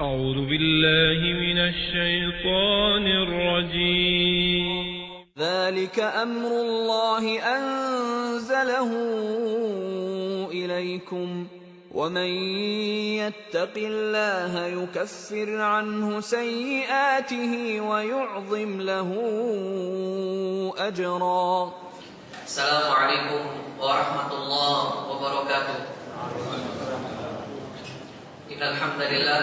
أعوذ بالله من الشيطان الرجيم. ذلك أمر الله أنزله إليكم ومن يتق الله يكفر عنه سيئاته ويعظم له أجرا. السلام عليكم ورحمة الله وبركاته. إن الحمد لله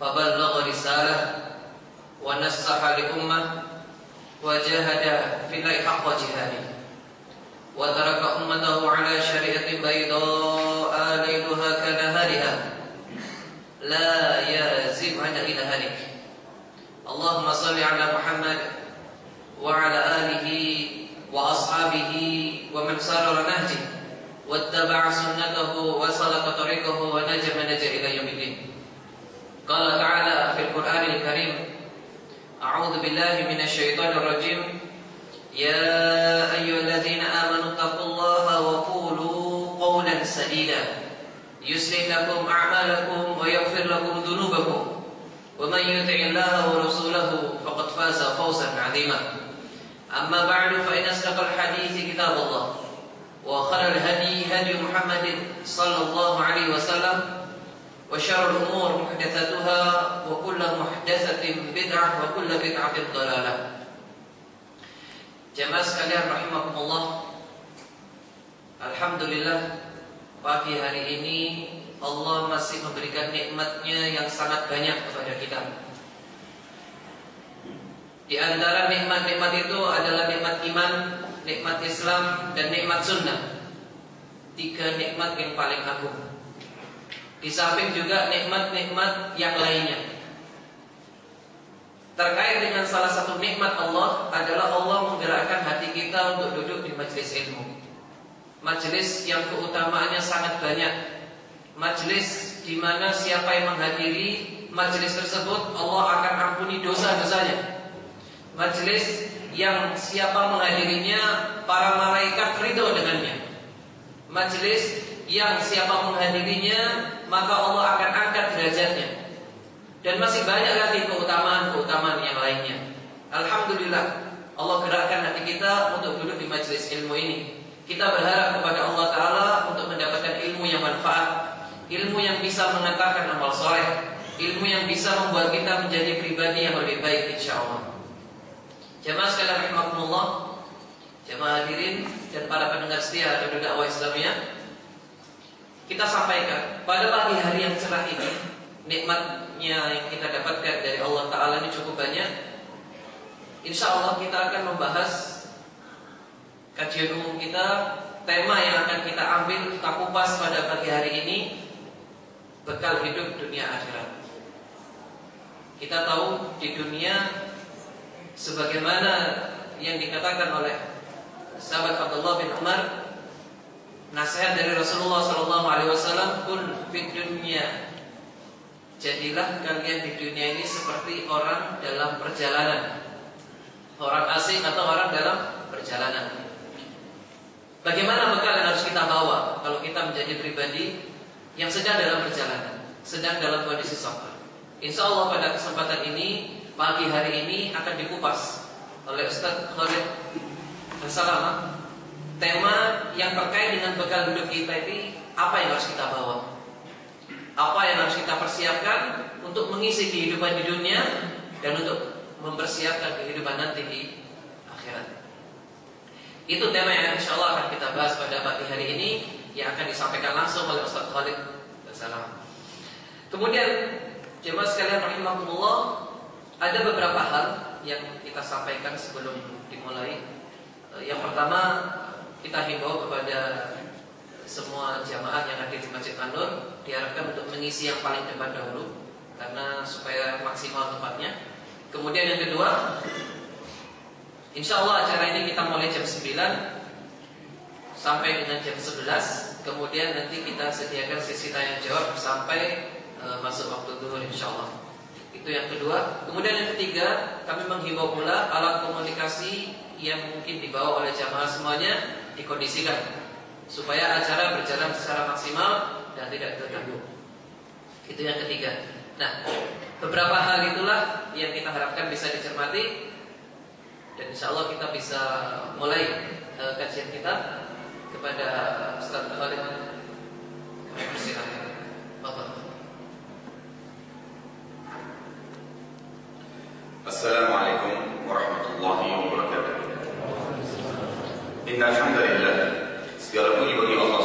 فبلغ رسالة ونصح لأمة وجاهد في الله حق جهاده. وترك أمته على شريعة بيضاء ليلها كنهارها. لا يزيغ عنها إلى هلك اللهم صل على محمد وعلى آله وأصحابه ومن سار نهجه واتبع سنته وسلك طريقه ونجى من نجا إلى يوم الدين. قال تعالى في القرآن الكريم أعوذ بالله من الشيطان الرجيم. يا أيها الذين آمنوا اتقوا الله وقولوا قولا سديدا. يصلح لكم أعمالكم ويغفر لكم ذنوبكم. ومن يطع الله ورسوله فقد فاز فوزا عظيما. أما بعد فإن أصدق الحديث كتاب الله وخير الهدي هدي محمد صلى الله عليه وسلم وشر الأمور محدثاتها وكل محدثة بدعة وكل بدعة ضلالة Jamaah sekalian rahimakumullah Alhamdulillah Pagi hari ini Allah masih memberikan nikmatnya yang sangat banyak kepada kita Di antara nikmat-nikmat itu adalah nikmat iman Nikmat Islam dan nikmat sunnah Tiga nikmat yang paling agung Di samping juga nikmat-nikmat yang lainnya Terkait dengan salah satu nikmat Allah adalah Allah menggerakkan hati kita untuk duduk di majelis ilmu. Majelis yang keutamaannya sangat banyak. Majelis di mana siapa yang menghadiri majelis tersebut Allah akan ampuni dosa-dosanya. Majelis yang siapa menghadirinya para malaikat ridho dengannya. Majelis yang siapa menghadirinya maka Allah akan angkat derajatnya. Dan masih banyak lagi keutamaan-keutamaan yang lainnya. Alhamdulillah Allah gerakkan hati kita untuk duduk di majelis ilmu ini. Kita berharap kepada Allah Ta'ala untuk mendapatkan ilmu yang manfaat. Ilmu yang bisa mengantarkan amal soleh. Ilmu yang bisa membuat kita menjadi pribadi yang lebih baik insya Allah. Jamaah sekalian rahimahumullah. Jamaah hadirin dan para pendengar setia radio dakwah Islamiyah. Kita sampaikan pada pagi hari yang cerah ini nikmatnya yang kita dapatkan dari Allah Ta'ala ini cukup banyak Insya Allah kita akan membahas kajian umum kita Tema yang akan kita ambil kita kupas pada pagi hari ini Bekal hidup dunia akhirat Kita tahu di dunia Sebagaimana yang dikatakan oleh Sahabat Abdullah bin Umar Nasihat dari Rasulullah SAW Kun fit dunia Jadilah kalian di dunia ini seperti orang dalam perjalanan. Orang asing atau orang dalam perjalanan. Bagaimana bekal yang harus kita bawa Kalau kita menjadi pribadi yang sedang dalam perjalanan Sedang dalam kondisi safar Insya Allah pada kesempatan ini Pagi hari ini akan dikupas Oleh Ustaz Khalid Bersalama Tema yang terkait dengan bekal hidup kita ini Apa yang harus kita bawa apa yang harus kita persiapkan untuk mengisi kehidupan di dunia dan untuk mempersiapkan kehidupan nanti di akhirat. Itu tema yang insya Allah akan kita bahas pada pagi hari ini yang akan disampaikan langsung oleh Ustaz Khalid Wassalam. Kemudian jemaah sekalian rahimahumullah ada beberapa hal yang kita sampaikan sebelum dimulai. Eh, yang pertama kita himbau kepada semua jamaah yang hadir di Masjid Anur diharapkan untuk mengisi yang paling depan dahulu karena supaya maksimal tempatnya. Kemudian yang kedua, insya Allah acara ini kita mulai jam 9 sampai dengan jam 11. Kemudian nanti kita sediakan sesi tanya jawab sampai e, masuk waktu dulu insya Allah. Itu yang kedua. Kemudian yang ketiga, kami menghimbau pula alat komunikasi yang mungkin dibawa oleh jamaah semuanya dikondisikan supaya acara berjalan secara maksimal dan tidak terganggu. Itu yang ketiga. Nah, beberapa hal itulah yang kita harapkan bisa dicermati dan insya Allah kita bisa mulai uh, kajian kita kepada Ustaz Khalid. Assalamualaikum warahmatullahi wabarakatuh. إن الحمد لله. يا رب يبني الله.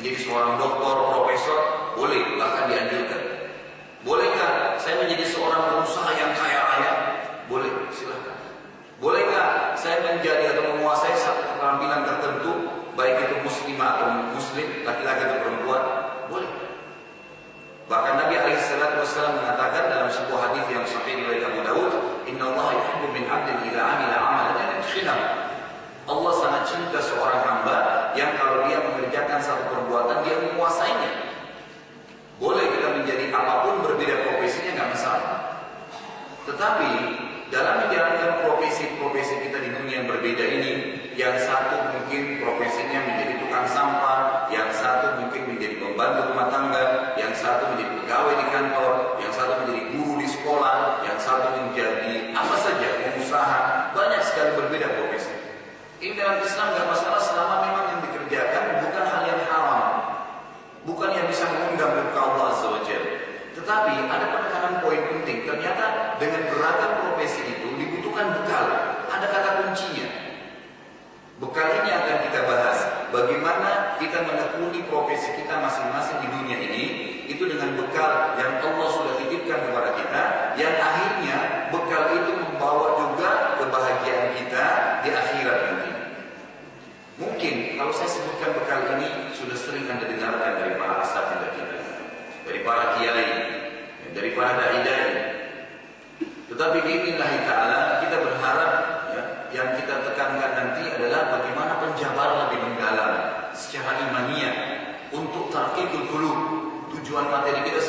menjadi seorang doktor, profesor, boleh, bahkan dianjurkan. Bolehkah saya menjadi seorang Tetapi dalam menjalankan profesi-profesi kita di dunia yang berbeda ini, yang satu mungkin profesinya menjadi tukang sampah, yang satu mungkin menjadi pembantu rumah tangga, yang satu menjadi pegawai di kantor, yang satu menjadi guru di sekolah, yang satu menjadi apa saja, pengusaha, banyak sekali berbeda profesi. Ini dalam Islam tidak masalah selama memang yang dikerjakan bukan hal yang haram, bukan yang bisa mengundang berkah Allah Azza. Tetapi ada penekanan poin penting, ternyata kita masing-masing di dunia ini itu dengan bekal yang Allah sudah titipkan kepada kita yang akhirnya bekal itu membawa juga kebahagiaan kita di akhirat nanti. Mungkin kalau saya sebutkan bekal ini sudah sering Anda dengarkan dari para asatidz kita, dari para kiai, dari para dai-dai. Tetapi inilah kita that he could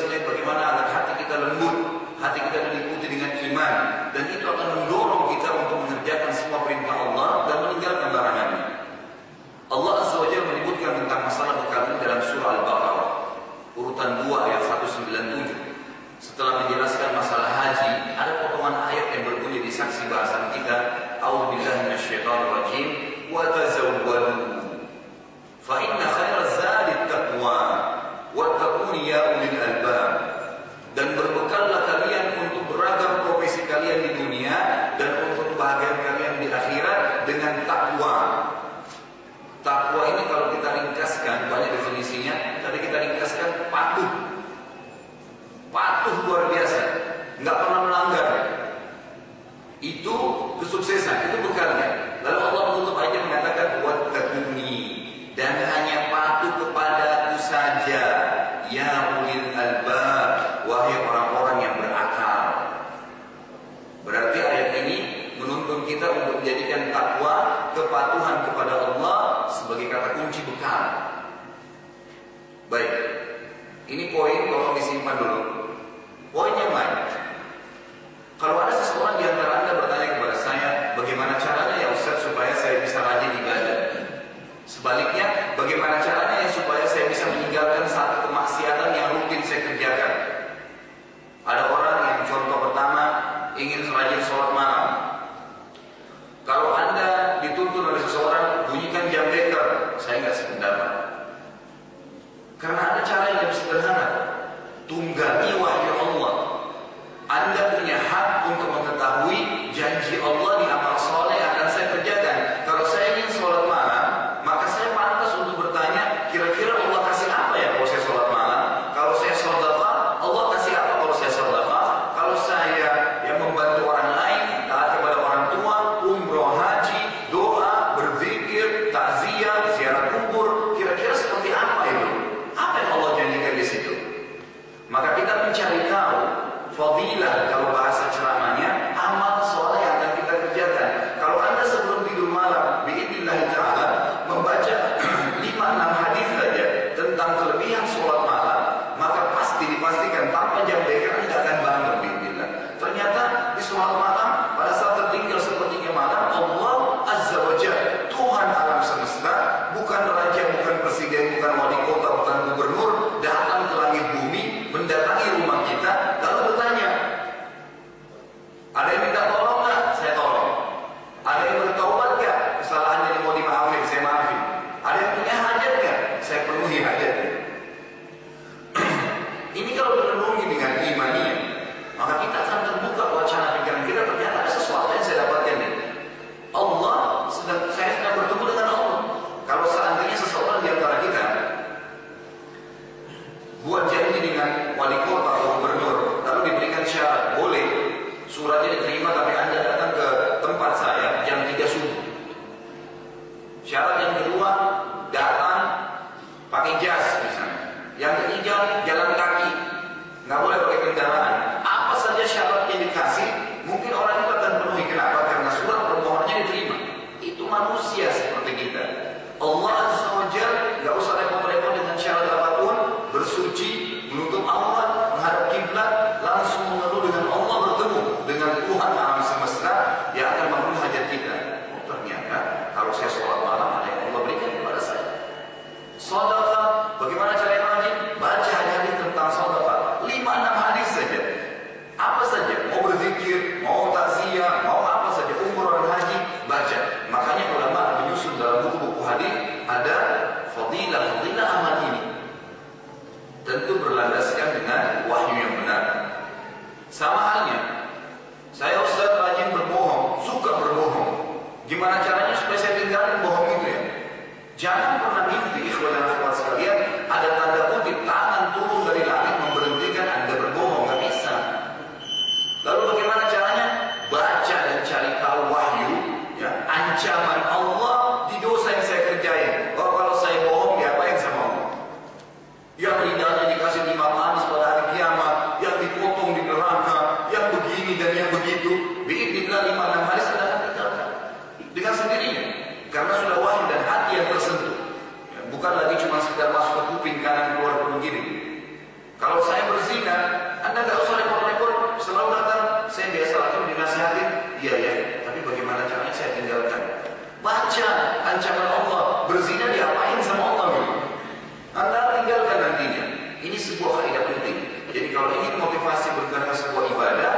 sebuah kaidah penting. Jadi kalau ingin motivasi bergerak sebuah ibadah,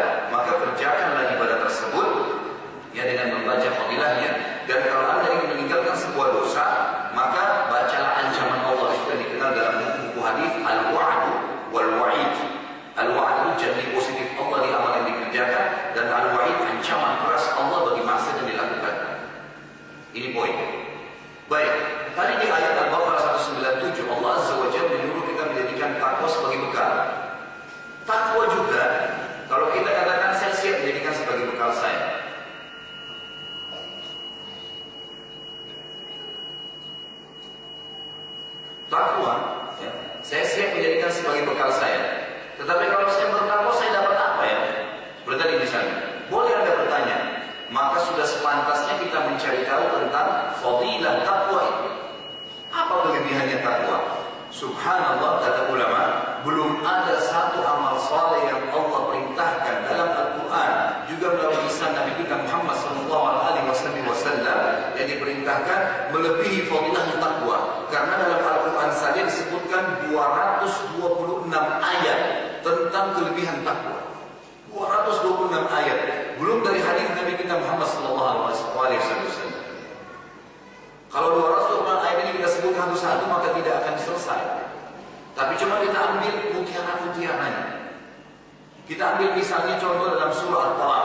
kita ambil misalnya contoh dalam surah Al-Qur'an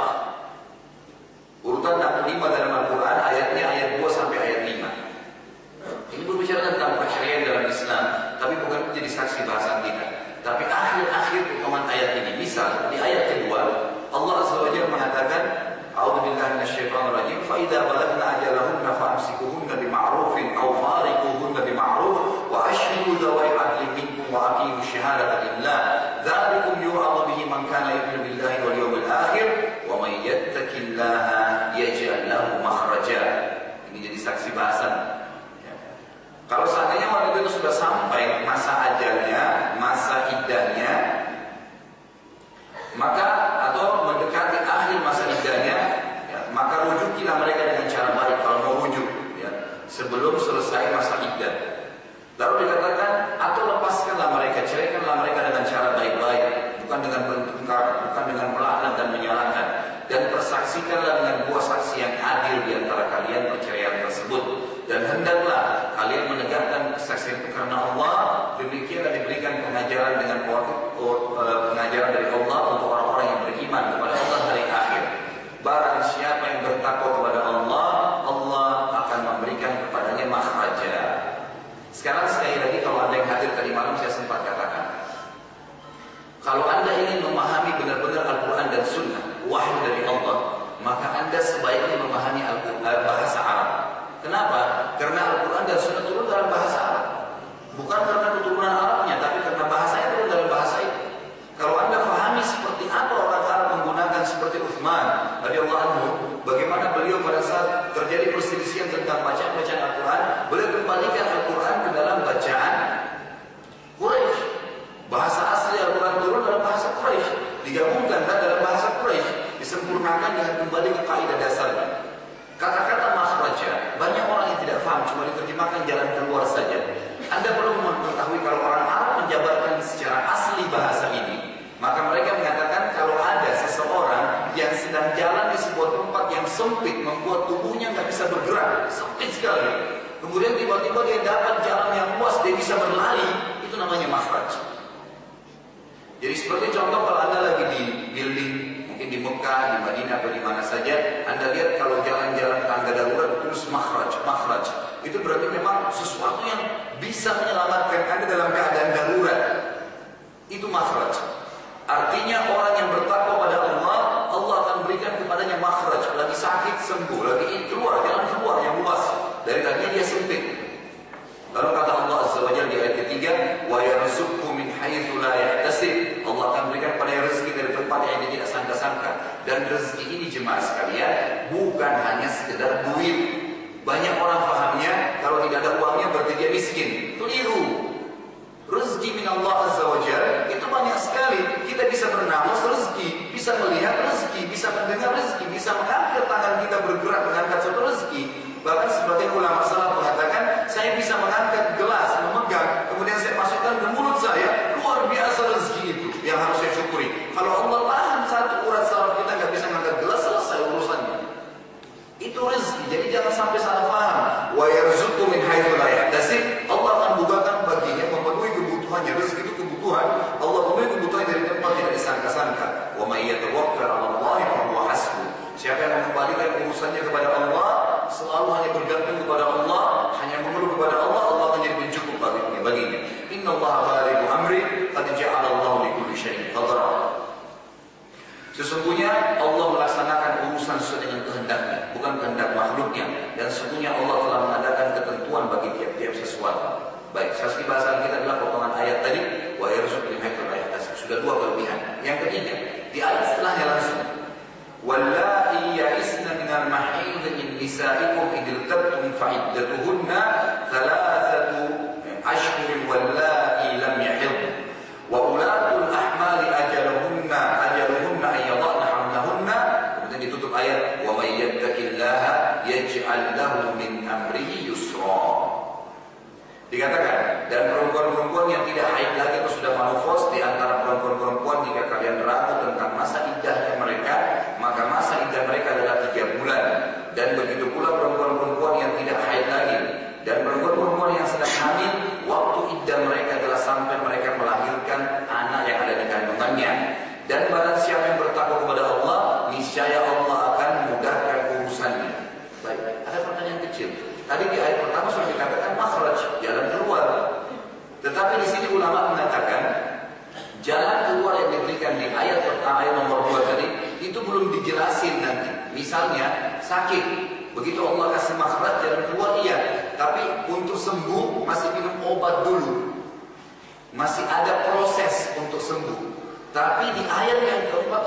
ada proses untuk sembuh. Tapi di ayat yang ke-14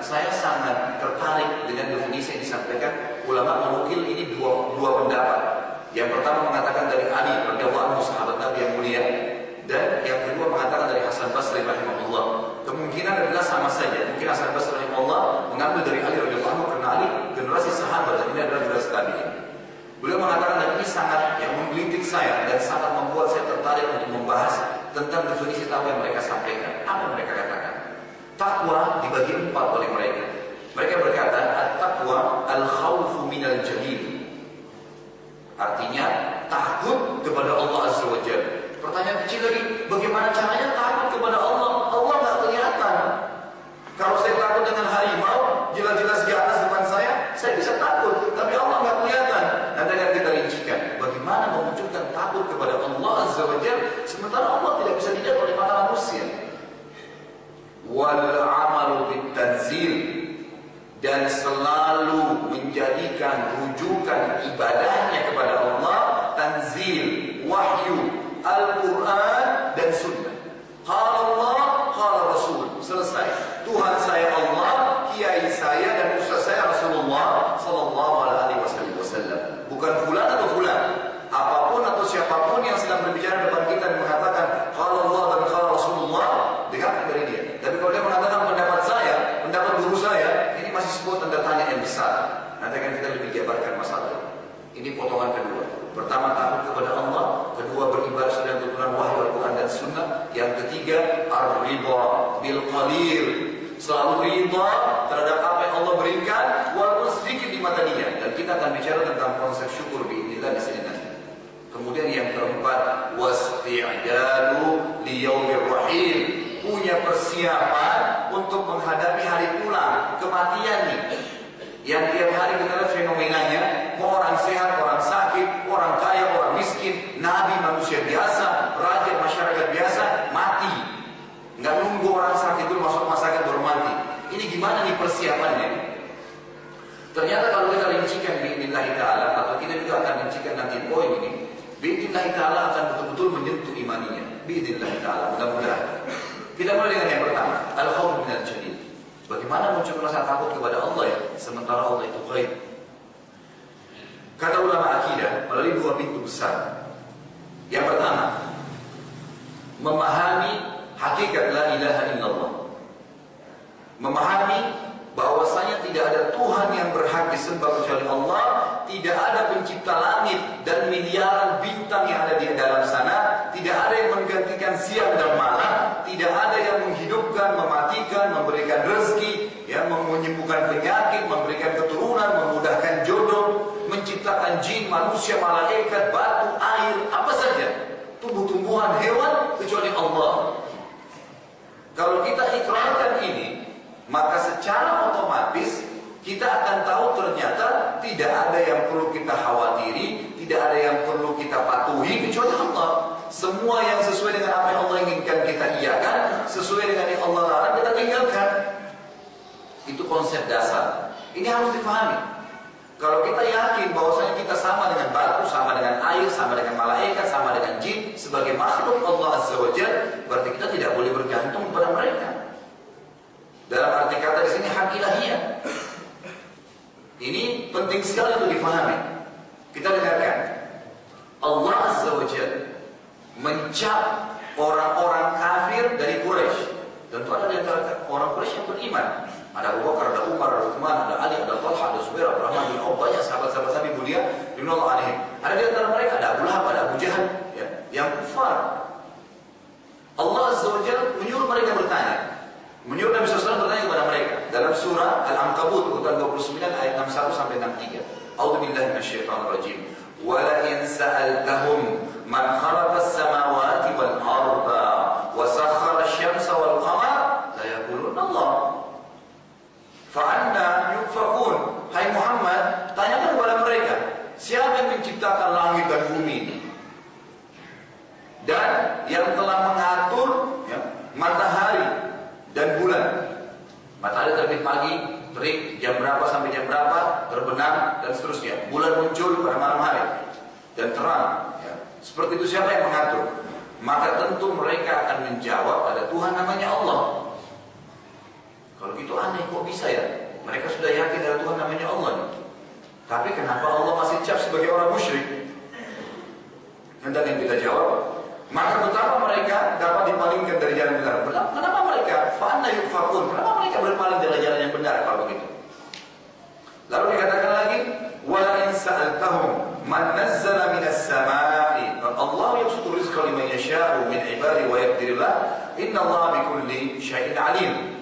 saya sangat tertarik dengan definisi yang disampaikan ulama menukil ini dua, dua pendapat. Yang pertama mengatakan dari Ali radhiyallahu sahabat Nabi yang mulia dan yang kedua mengatakan dari Hasan Basri rahimahullah. Kemungkinan adalah sama saja. Mungkin Hasan Basri rahimahullah mengambil dari Ali radhiyallahu karena Ali generasi sahabat dan ini adalah generasi tabi'in. Beliau mengatakan dan ini sangat yang menggelitik saya dan sangat membuat saya tertarik untuk membahas tentang definisi takwa yang mereka sampaikan. Apa mereka katakan? Takwa dibagi empat oleh mereka. Mereka berkata, at-taqwa al-khawfu minal jalil. Artinya takut kepada Allah Azza wa. Pertanyaan kecil lagi, bagaimana caranya takut kepada Allah? Allah nggak kelihatan. Kalau saya takut dengan harimau, jelas-jelas di atas depan saya, saya bisa takut. Tapi Allah nggak kelihatan. Nanti akan kita rincikan. Bagaimana memunculkan takut kepada Allah Azza wa sementara Allah tidak bisa dilihat oleh mata manusia. Wal amalu bitanzil dan selalu menjadikan rujukan ibadahnya kepada Allah tanzil, wahyu, Al-Quran dan Sunnah. Qala Allah, qala Rasul. Selesai. Tuhan saya Allah, kiai saya dan ustaz saya Rasulullah sallallahu alaihi wasallam. Bukan fulan atau fulan. Apa pun atau siapa pun yang sedang berbicara depan kita dan mengatakan qala Allah dan qala Rasulullah, dengarkan dari dia. Tapi kalau dia mengatakan pendapat saya, pendapat guru saya, ini masih sebuah tanda tanya yang besar. Nanti akan kita lebih jabarkan masalah ini. Ini potongan kedua. Pertama takut kepada Allah, kedua beribadah sesuai tuntunan wahyu Al-Quran dan Sunnah, yang ketiga ar-ridha bil qalil. Selalu ridha terhadap apa yang Allah berikan walaupun sedikit di mata dia. Dan kita akan bicara tentang konsep syukur biidznillah di sini nanti. Kemudian yang keempat wasti'dalu liyaumir rahim. Punya persiapan untuk menghadapi hari pulang, kematian nih. Yang tiap hari kita lihat fenomenanya, orang sehat, orang sakit, orang kaya, orang miskin, nabi manusia biasa, raja masyarakat biasa, mati. Nggak nunggu orang sakit dulu masuk rumah sakit baru mati. Ini gimana nih persiapannya? Ternyata kalau kita rincikan biidnillahi ta'ala, atau kita juga akan rincikan nanti poin ini, biidnillahi ta'ala akan betul-betul menyentuh imaninya. Biidnillahi ta'ala, mudah-mudahan. Kita mulai dengan yang pertama, al-khawf minal jalil. Bagaimana muncul rasa takut kepada Allah ya, sementara Allah itu ghaib. Kata ulama akidah melalui dua pintu besar. Yang pertama, memahami hakikat la ilaha illallah. Memahami bahwasanya tidak ada Tuhan yang berhak disembah kecuali Allah, tidak ada pencipta langit dan miliaran bintang yang ada di dalam sana, tidak ada yang menggantikan siang dan malam, tidak ada yang menghidupkan, mematikan, memberikan rezeki, yang menyembuhkan penyakit, memberikan keturunan, memudahkan jodoh, menciptakan jin, manusia, malaikat, batu, air, apa saja, tumbuh-tumbuhan, hewan kecuali Allah. Kalau kita ikrarkan ini, maka secara otomatis kita akan tahu ternyata tidak ada yang perlu kita khawatiri, tidak ada yang perlu kita patuhi kecuali Allah. Semua yang sesuai dengan apa yang Allah inginkan kita iakan, sesuai dengan yang Allah larang kita tinggalkan. Itu konsep dasar. Ini harus dipahami. Kalau kita yakin bahwasanya kita sama dengan bayi air, sama dengan malaikat, sama dengan jin, sebagai makhluk Allah Azza wa berarti kita tidak boleh bergantung kepada mereka. Dalam arti kata di sini hak ilahiyah. Ini penting sekali untuk difahami. Kita dengarkan. Allah Azza wa Jalla mencap orang-orang kafir dari Quraisy. Tentu ada di antara orang Quraisy yang beriman. Ada Abu Bakar, ada Umar, ada Uthman, ada Ali, ada Talha, ada Zubair, ada Rahman bin Auf, banyak sahabat-sahabat Nabi mulia Allah alaihim. Ada di antara mereka ada Abu Lahab, ada Abu Jahal, ya, yang kufar. Allah Azza wa Jalla menyuruh mereka bertanya. Menyuruh Nabi SAW bertanya kepada mereka dalam surah Al-Ankabut urutan 29 ayat 61 sampai 63. A'udzu billahi minasyaitonir rajim. Wa la in sa'altahum man khalaqas samawati wal arda wa sakhkhara asy-syamsa wal qamar la yaquluna Allah. Fa'anna yufakun. Hai Muhammad, tanyakan kepada mereka, siapa yang menciptakan langit dan bumi? Dan yang telah mengatur ya, matahari dan bulan. Matahari terbit pagi, terik jam berapa sampai jam berapa, terbenam dan seterusnya. Bulan muncul pada malam hari dan terang. Ya. Seperti itu siapa yang mengatur? Maka tentu mereka akan menjawab ada Tuhan namanya Allah. Kalau gitu aneh kok bisa ya? Mereka sudah yakin ada Tuhan namanya Allah. Tapi kenapa Allah masih cap sebagai orang musyrik? Hendak yang kita jawab, maka betapa mereka dapat dipalingkan dari jalan benar. Kenapa? Fa'anna yufakun. Kenapa mereka berpaling dari jalan yang benar kalau begitu? Lalu dikatakan lagi, wala in sa'altahum man nazzala minas sama'i. Allah yabsutu rizqa liman yasha'u min ibadi wa yaqdir Inna Allah bikulli syai'in alim.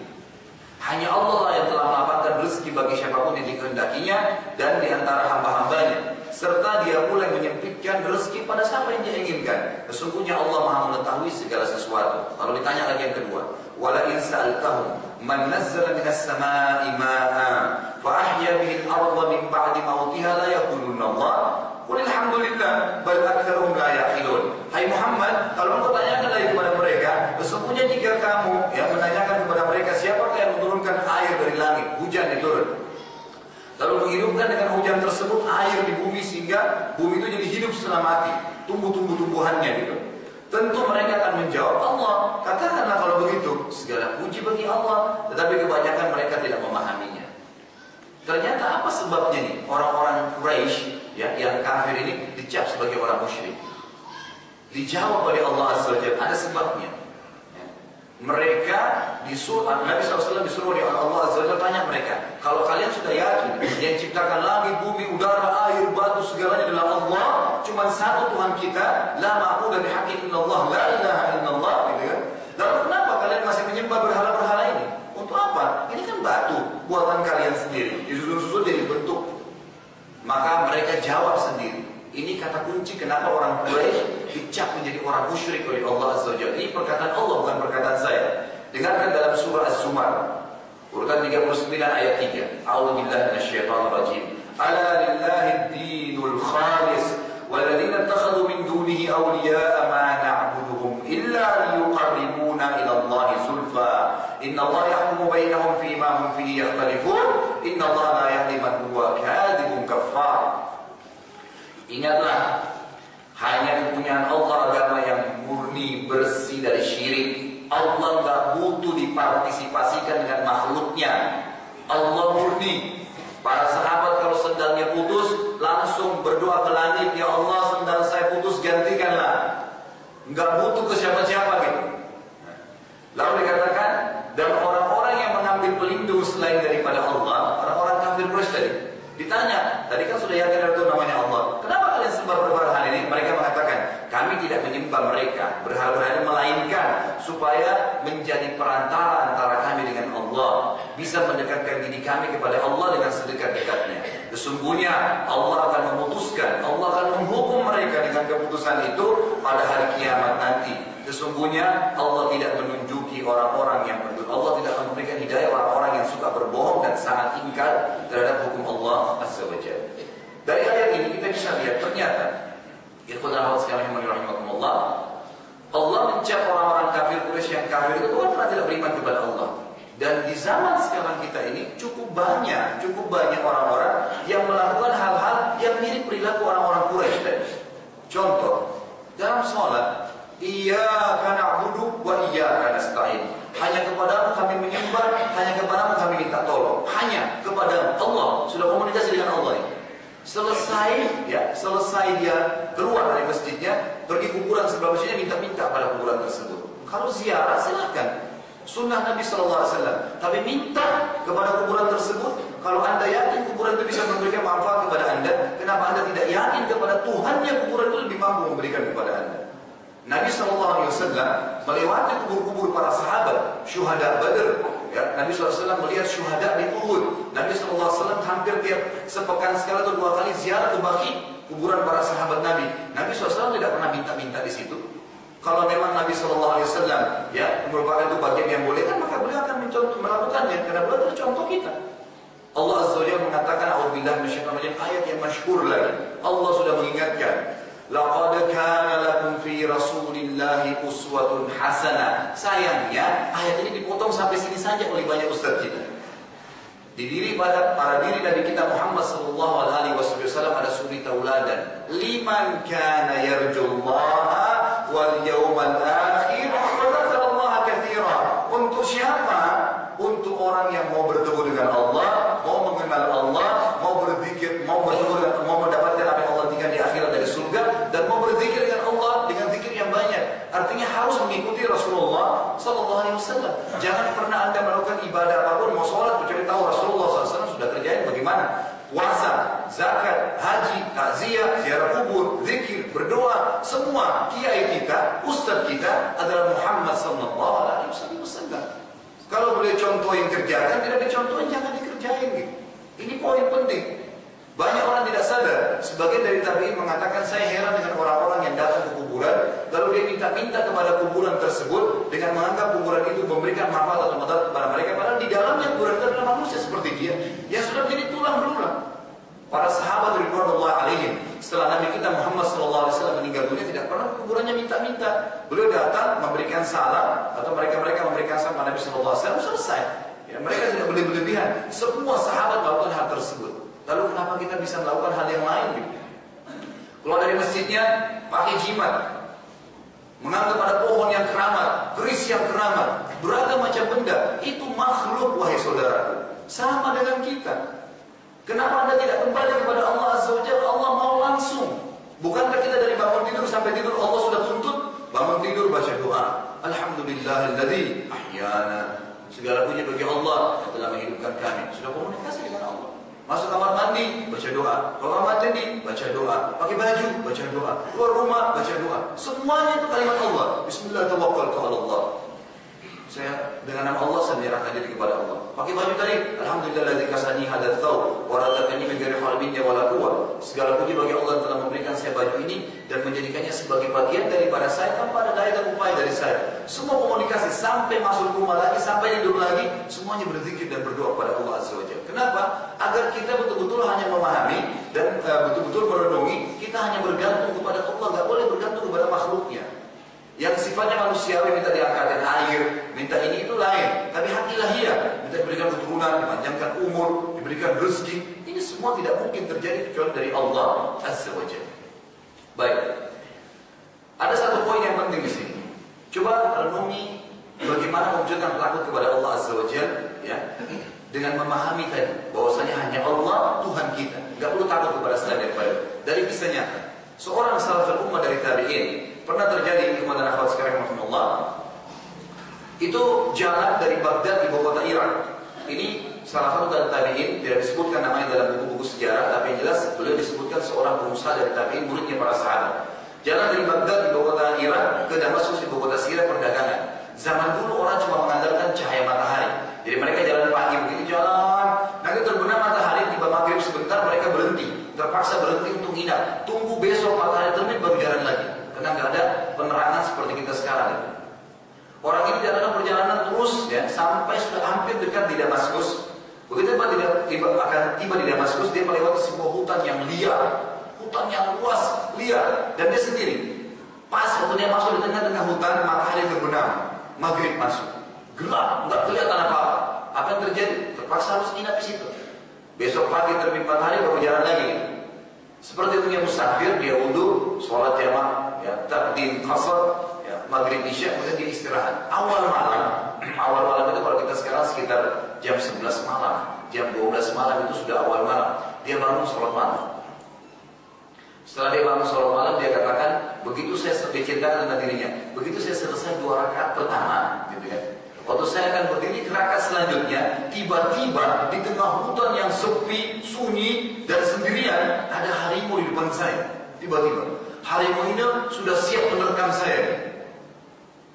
Hanya Allah yang telah melapangkan rezeki bagi siapa pun yang dikehendakinya dan di antara hamba-hambanya. Serta dia mulai menyempitkan rezeki pada siapa yang dia inginkan. Sesungguhnya Allah maha mengetahui segala sesuatu. Lalu ditanya lagi yang kedua. Wala in sa'altahum. Hai Muhammad, kalau engkau tanyakan lagi kepada mereka, sesungguhnya jika kamu ya menanyakan kepada mereka siapakah yang menurunkan air dari langit, hujan diturun. Lalu menghidupkan dengan hujan tersebut air di bumi sehingga bumi itu jadi hidup setelah mati, tumbuh-tumbuh tumbuhannya gitu. Tentu mereka akan menjawab Allah. Katakanlah kalau begitu, segala puji bagi Allah. Tetapi kebanyakan mereka tidak memahaminya. Ternyata apa sebabnya nih? Orang-orang Quraisy ya, yang kafir ini dicap sebagai orang musyrik. Dijawab oleh Allah Azza wa Jalla, ada sebabnya. Mereka disuruh, Nabi SAW disuruh oleh Allah Azza wa tanya mereka, kalau kalian sudah yakin yang ciptakan langit, bumi, udara, air, batu, segalanya adalah Allah, cuma satu Tuhan kita, la ma'budu bihaqqin illallah, la ilaha illallah, gitu kan? Lalu kenapa kalian masih menyembah berhala-berhala ini? Untuk apa? Ini kan batu buatan kalian sendiri, disusun-susun jadi bentuk. Maka mereka jawab sendiri. Ini kata kunci kenapa orang Quraisy dicap menjadi orang musyrik oleh Allah Azza wa. Ini perkataan Allah bukan perkataan saya. Dengarkan dalam surah Az-Zumar urutan 39 ayat 3. A'udzu billahi minasyaitonir rajim. Ingatlah hanya kepunyaan Allah agama yang murni bersih dari syirik. Allah nggak butuh dipartisipasikan dengan makhluknya. Allah murni. Para sahabat kalau sendalnya putus langsung berdoa ke langit, ya Allah sendal saya putus gantikanlah. Nggak butuh ke siapa-siapa gitu. Lalu dikatakan dan orang-orang yang mengambil pelindung selain daripada Allah, orang-orang kafir Quraisy. Ditanya, tadi kan sudah yakin itu namanya Allah. Kenapa kalian sembah berhala ini? Mereka mengatakan, kami tidak menyembah mereka berhala-berhala melainkan supaya perantara antara kami dengan Allah, bisa mendekatkan diri kami kepada Allah dengan sedekat-dekatnya. Sesungguhnya Allah akan memutuskan, Allah akan menghukum mereka dengan keputusan itu pada hari kiamat nanti. Sesungguhnya Allah tidak menunjuki orang-orang yang berdua. Allah tidak akan memberikan hidayah orang-orang yang suka berbohong dan sangat ingkar terhadap hukum Allah Azza wa Jalla. Dari ayat ini kita bisa lihat ternyata Ikhwan awal sekalian rahimahumullah Allah mencap orang-orang kafir Quraisy yang kafir itu bukan pernah tidak beriman kepada Allah. Dan di zaman sekarang kita ini cukup banyak, cukup banyak orang-orang yang melakukan hal-hal yang mirip perilaku orang-orang Quraisy tadi. Contoh, dalam sholat, Iyyaka na'budu wa iyyaka nasta'in. Hanya kepadamu kami menyembah, hanya kepadamu kami minta tolong. Hanya kepada Allah. Sudah komunikasi dengan Allah ini. Selesai, ya, selesai dia keluar dari masjidnya, pergi kuburan sebelah masjidnya minta-minta pada kuburan tersebut. Kalau ziarah silahkan. Sunnah Nabi SAW. Tapi minta kepada kuburan tersebut, kalau anda yakin kuburan itu bisa memberikan manfaat kepada anda, kenapa anda tidak yakin kepada Tuhan yang kuburan itu lebih mampu memberikan kepada anda? Nabi SAW melewati kubur-kubur para sahabat, syuhada Badr, Ya, Nabi SAW melihat syuhada di Uhud. Nabi SAW hampir tiap sepekan sekali atau dua kali ziarah ke Baki, kuburan para sahabat Nabi. Nabi SAW tidak pernah minta-minta di situ. Kalau memang Nabi SAW ya merupakan itu bagian yang boleh kan maka beliau akan mencontoh melakukannya karena beliau adalah contoh kita. Allah Azza wa Jalla mengatakan auzubillahi minasyaitonir ayat yang masyhur lagi. Allah sudah mengingatkan Laqad kana lakum fi Rasulillahi uswatun hasanah. Sayangnya ayat ini dipotong sampai sini saja oleh banyak ustaz kita. Di diri pada para diri Nabi kita Muhammad sallallahu alaihi wasallam ada suri tauladan. Liman kana yarjullaha wal yawmal akhir wa katsira. Untuk siapa? Untuk orang yang mau bertemu dengan Allah, mau mengenal Allah, mau berzikir, mau bertemu dengan, mau mendapatkan apa yang Allah tinggal di akhirat dari surga dan mau berzikir dengan Allah dengan zikir yang banyak. Artinya harus mengikuti Rasulullah Sallallahu Alaihi Wasallam. Jangan melakukan ibadah apa pun, mau sholat kecuali tahu Rasulullah SAW sudah kerjain bagaimana. Puasa, zakat, haji, takziah, ziarah kubur, zikir, berdoa, semua kiai kita, ustadz kita adalah Muhammad Sallallahu Alaihi Wasallam. Kalau boleh contoh yang kerjakan, tidak dicontohin, jangan dikerjain. Gitu. Ini poin penting. Banyak orang tidak sadar. Sebagian dari tabi'in mengatakan saya heran dengan orang-orang yang datang ke kuburan, lalu dia minta-minta kepada kuburan tersebut dengan menganggap kuburan itu memberikan manfaat atau manfaat kepada mereka. Padahal di dalamnya kuburan itu adalah manusia seperti dia yang sudah menjadi tulang belulang. Para sahabat Ridwanullah alaihim setelah Nabi kita Muhammad SAW meninggal dunia tidak pernah kuburannya minta-minta. Beliau datang memberikan salam atau mereka-mereka memberikan salam Nabi SAW selesai. Ya, mereka tidak berlebihan. Semua sahabat melakukan hal tersebut. Lalu kenapa kita bisa melakukan hal yang lain? Gitu? Keluar dari masjidnya pakai jimat, menganggap ada pohon yang keramat, keris yang keramat, beragam macam benda. Itu makhluk wahai saudara. Sama dengan kita. Kenapa anda tidak kembali kepada Allah Azza wa? Allah mau langsung. Bukankah kita dari bangun tidur sampai tidur Allah sudah tuntut? Bangun tidur baca doa. Alhamdulillahilladzi ahyana. Segala puji bagi Allah yang telah menghidupkan kami. Sudah komunikasi dengan Allah. Masuk kamar mandi, baca doa. Kamar mandi, baca doa. Pakai baju, baca doa. Keluar rumah, baca doa. Semuanya itu kalimat Allah. Bismillahirrahmanirrahim. Saya dengan nama Allah saya menyerahkan diri kepada Allah. Pakai baju tadi, Alhamdulillah ladzi kasani hadat thawb wa razaqani min ghairi wala. Segala puji bagi Allah telah memberikan saya baju ini dan menjadikannya sebagai bagian daripada saya tanpa ada daya dan upaya dari saya. Semua komunikasi sampai masuk rumah lagi, sampai tidur lagi, semuanya berzikir dan berdoa kepada Allah Azza wa. Kenapa? Agar kita betul-betul hanya memahami dan uh, betul-betul merenungi, kita hanya bergantung kepada Allah, nggak boleh bergantung kepada makhluknya. Yang sifatnya manusiawi minta diangkatin air, minta ini itu lain. Tapi hati lahir, minta diberikan keturunan, dipanjangkan umur, diberikan rezeki. Ini semua tidak mungkin terjadi kecuali dari Allah Azza wa Jalla. Baik. Ada satu poin yang penting di sini. Coba renungi bagaimana mewujudkan takut kepada Allah Azza wa Jalla ya. Dengan memahami tadi bahwasanya hanya Allah Tuhan kita. Gak perlu takut kepada selain daripada. Dari kisah nyata. Seorang salaful ummah dari tabi'in pernah terjadi kepada nafas sekarang Allah itu jalan dari Baghdad ibu kota Irak. Ini salah satu dari tabiin tidak disebutkan namanya dalam buku-buku sejarah tapi yang jelas beliau disebutkan seorang pengusaha dari tabiin muridnya para sahabat. Jalan dari Baghdad ibu kota Irak ke Damaskus ibu kota Syria perdagangan. Zaman dulu orang cuma mengandalkan cahaya matahari. Jadi mereka jalan pagi begitu jalan nanti terbenam matahari tiba maghrib sebentar mereka berhenti. Terpaksa berhenti untuk nginap. Tunggu besok matahari terbit baru jalan lagi karena nggak ada penerangan seperti kita sekarang. Orang ini dalam perjalanan terus ya sampai sudah hampir dekat di Damaskus. Begitu tiba, tidak, tiba akan tiba di Damaskus dia melewati sebuah hutan yang liar, hutan yang luas, liar dan dia sendiri. Pas waktu dia masuk di tengah-tengah hutan matahari terbenam, maghrib masuk, gelap, nggak kelihatan apa-apa. Apa yang terjadi? Terpaksa harus nginap di situ. Besok pagi terbit matahari baru jalan lagi. Seperti punya musafir, dia wudhu, sholat jamaah, ya, takdim qasar, ya, maghrib isya, kemudian dia istirahat. Awal malam, awal malam itu kalau kita sekarang sekitar jam 11 malam, jam 12 malam itu sudah awal malam. Dia bangun sholat malam. Setelah dia bangun sholat malam, dia katakan, begitu saya dicintakan dengan dirinya, begitu saya selesai dua rakaat pertama, gitu ya. Waktu saya akan berdiri ke rakaat selanjutnya, tiba-tiba di tengah hutan yang sepi, sunyi, dan sendirian, ada harimau di depan saya. Tiba-tiba. Harimau ini sudah siap menerkam saya.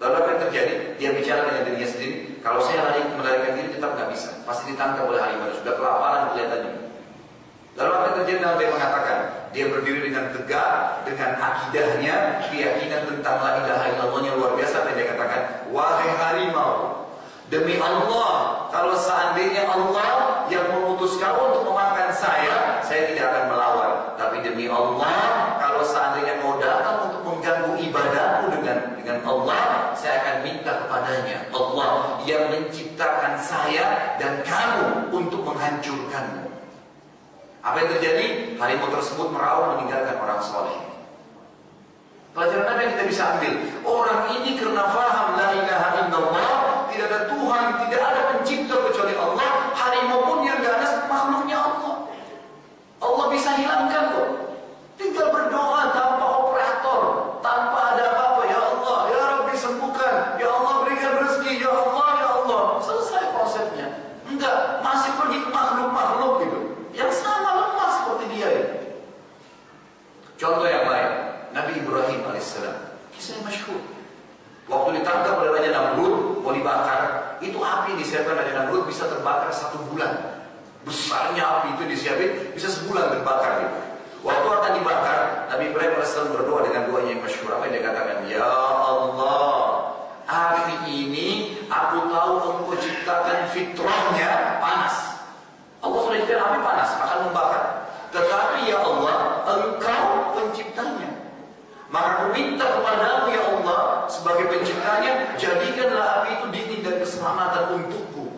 Lalu apa yang terjadi? Dia bicara dengan dirinya sendiri. Kalau saya lari melarikan diri tetap nggak bisa. Pasti ditangkap oleh harimau. Sudah kelaparan kelihatannya. Lalu apa yang terjadi? Dia mengatakan, dia berdiri dengan tegak, dengan akidahnya, keyakinan tentang la ilaha illallahnya luar biasa. Dan dia katakan, wahai harimau, demi Allah, kalau seandainya Allah yang memutuskan untuk memakan saya, saya tidak akan melawan. Tapi demi Allah, kalau seandainya kau datang untuk mengganggu ibadahku dengan dengan Allah, saya akan minta kepadanya, Allah yang menciptakan saya dan kamu untuk menghancurkanmu. Apa yang terjadi? Harimau tersebut meraung meninggalkan orang soleh. Pelajaran apa yang kita bisa ambil? Orang ini karena faham la ilaha illallah, tidak ada Tuhan, tidak ada pencipta kecuali Allah. Harimau pun yang ganas makhluknya Allah. Allah bisa hilangkan kok. Tinggal berdoa tanpa operator, tanpa ada apa-apa. Ya Allah, ya Rabbi sembuhkan. Ya Allah berikan rezeki. Ya Allah, ya Allah. Selesai konsepnya. Enggak, masih pergi ke makhluk-makhluk gitu. Yang sama lemah seperti dia itu. Contoh yang lain, Nabi Ibrahim alaihissalam. Kisah yang masyhur. Waktu ditangkap oleh Raja Namrud, mau dibakar, itu api disiapkan Raja Namrud bisa terbakar satu bulan. Besarnya api itu disiapin, bisa sebulan terbakar gitu. Waktu akan dibakar, Nabi Ibrahim AS berdoa dengan doanya yang masyhur. Apa yang dia katakan? Ya Allah, api ini aku tahu engkau ciptakan fitrahnya panas. Allah sudah ciptakan api panas, akan membakar. Tetapi ya Allah, engkau penciptanya. Maka aku minta kepadamu ya Allah, sebagai penciptanya, jadikanlah api itu dingin dan keselamatan untukku.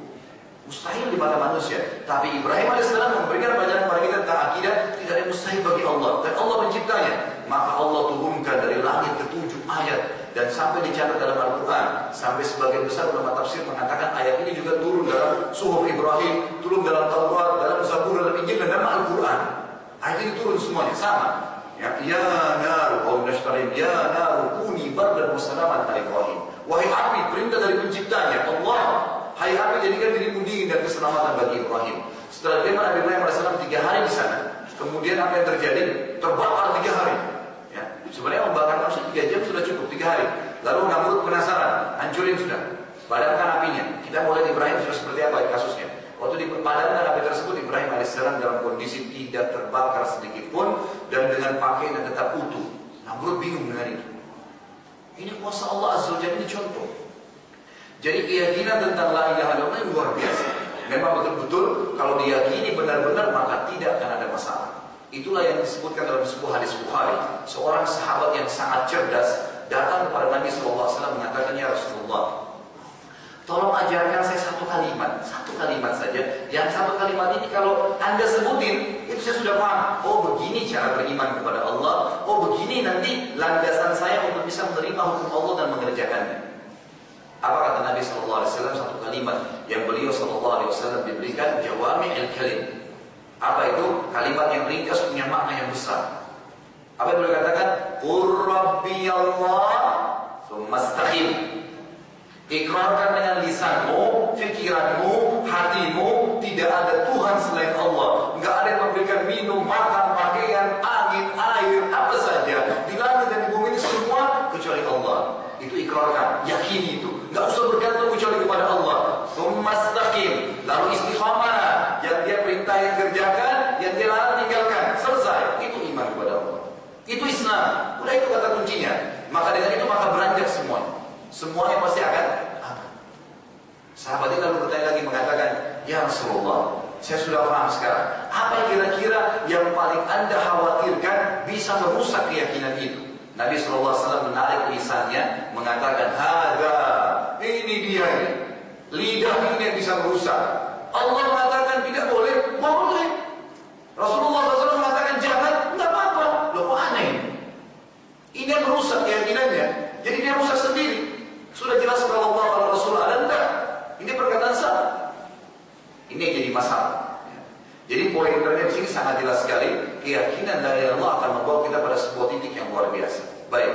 Mustahil di mata manusia. Tapi Ibrahim AS memberikan pelajaran kepada kita tentang akidah tidak ada mustahil bagi Allah. Dan Allah penciptanya. Maka Allah turunkan dari langit ketujuh ayat dan sampai dicatat dalam Al-Quran. Sampai sebagian besar ulama tafsir mengatakan ayat ini juga turun dalam Suhuf Ibrahim, turun dalam Taurat, dalam Zabur, dalam Injil dan dalam Al-Quran. Ayat ini turun semuanya sama. Ya, ya naru kaum nashtarim, ya naru kuni bardan wassalaman ala Ibrahim. Wahai api, perintah dari penciptanya, Allah Hai api jadikan dirimu dingin dan keselamatan bagi Ibrahim. Setelah dia Nabi Ibrahim AS tiga hari di sana, kemudian apa yang terjadi? Terbakar tiga hari. Ya, sebenarnya membakar manusia tiga jam sudah cukup tiga hari. Lalu Namrud penasaran, hancurin sudah, padamkan apinya. Kita mulai Ibrahim sudah seperti apa kasusnya? Waktu dipadamkan api tersebut Ibrahim AS dalam kondisi tidak terbakar sedikit pun dan dengan pakaian yang tetap utuh. Namrud bingung dengan itu. Ini kuasa Allah Azza ini contoh. Jadi keyakinan tentang la ilaha illallah luar biasa. Memang betul-betul kalau diyakini benar-benar maka tidak akan ada masalah. Itulah yang disebutkan dalam sebuah hadis Bukhari. Seorang sahabat yang sangat cerdas datang kepada Nabi SAW mengatakan ya Rasulullah, tolong ajarkan saya satu kalimat, satu kalimat saja. Yang satu kalimat ini kalau anda sebutin, itu saya sudah paham. Oh begini cara beriman kepada Allah. Oh begini nanti landasan saya untuk bisa menerima hukum Allah dan mengerjakannya. Apa kata Nabi Shallallahu Alaihi Wasallam satu kalimat yang beliau Shallallahu Alaihi Wasallam diberikan jawami al kalim. Apa itu kalimat yang ringkas punya makna yang besar. Apa yang beliau katakan? Qur Rabbi Allah, Sumastahim. Ikrarkan dengan lisanmu, pikiranmu, hatimu, tidak ada Tuhan selain Allah. Enggak ada yang Sahabat itu lalu bertanya lagi mengatakan, Ya Rasulullah, saya sudah paham sekarang. Apa kira-kira yang paling anda khawatirkan bisa merusak keyakinan itu? Nabi SAW menarik lisannya mengatakan, Hada, ini dia ini. Lidah ini yang bisa merusak. Allah mengatakan tidak boleh, boleh. Rasulullah SAW mengatakan jangan, tidak apa-apa. Loh kok aneh? Ini yang merusak keyakinannya. Jadi dia rusak sendiri. Sudah jelas kalau Allah Rasul ada enggak? Ini perkataan sah. Ini jadi masalah. Jadi poin internet sini sangat jelas sekali keyakinan dari Allah akan membawa kita pada sebuah titik yang luar biasa. Baik.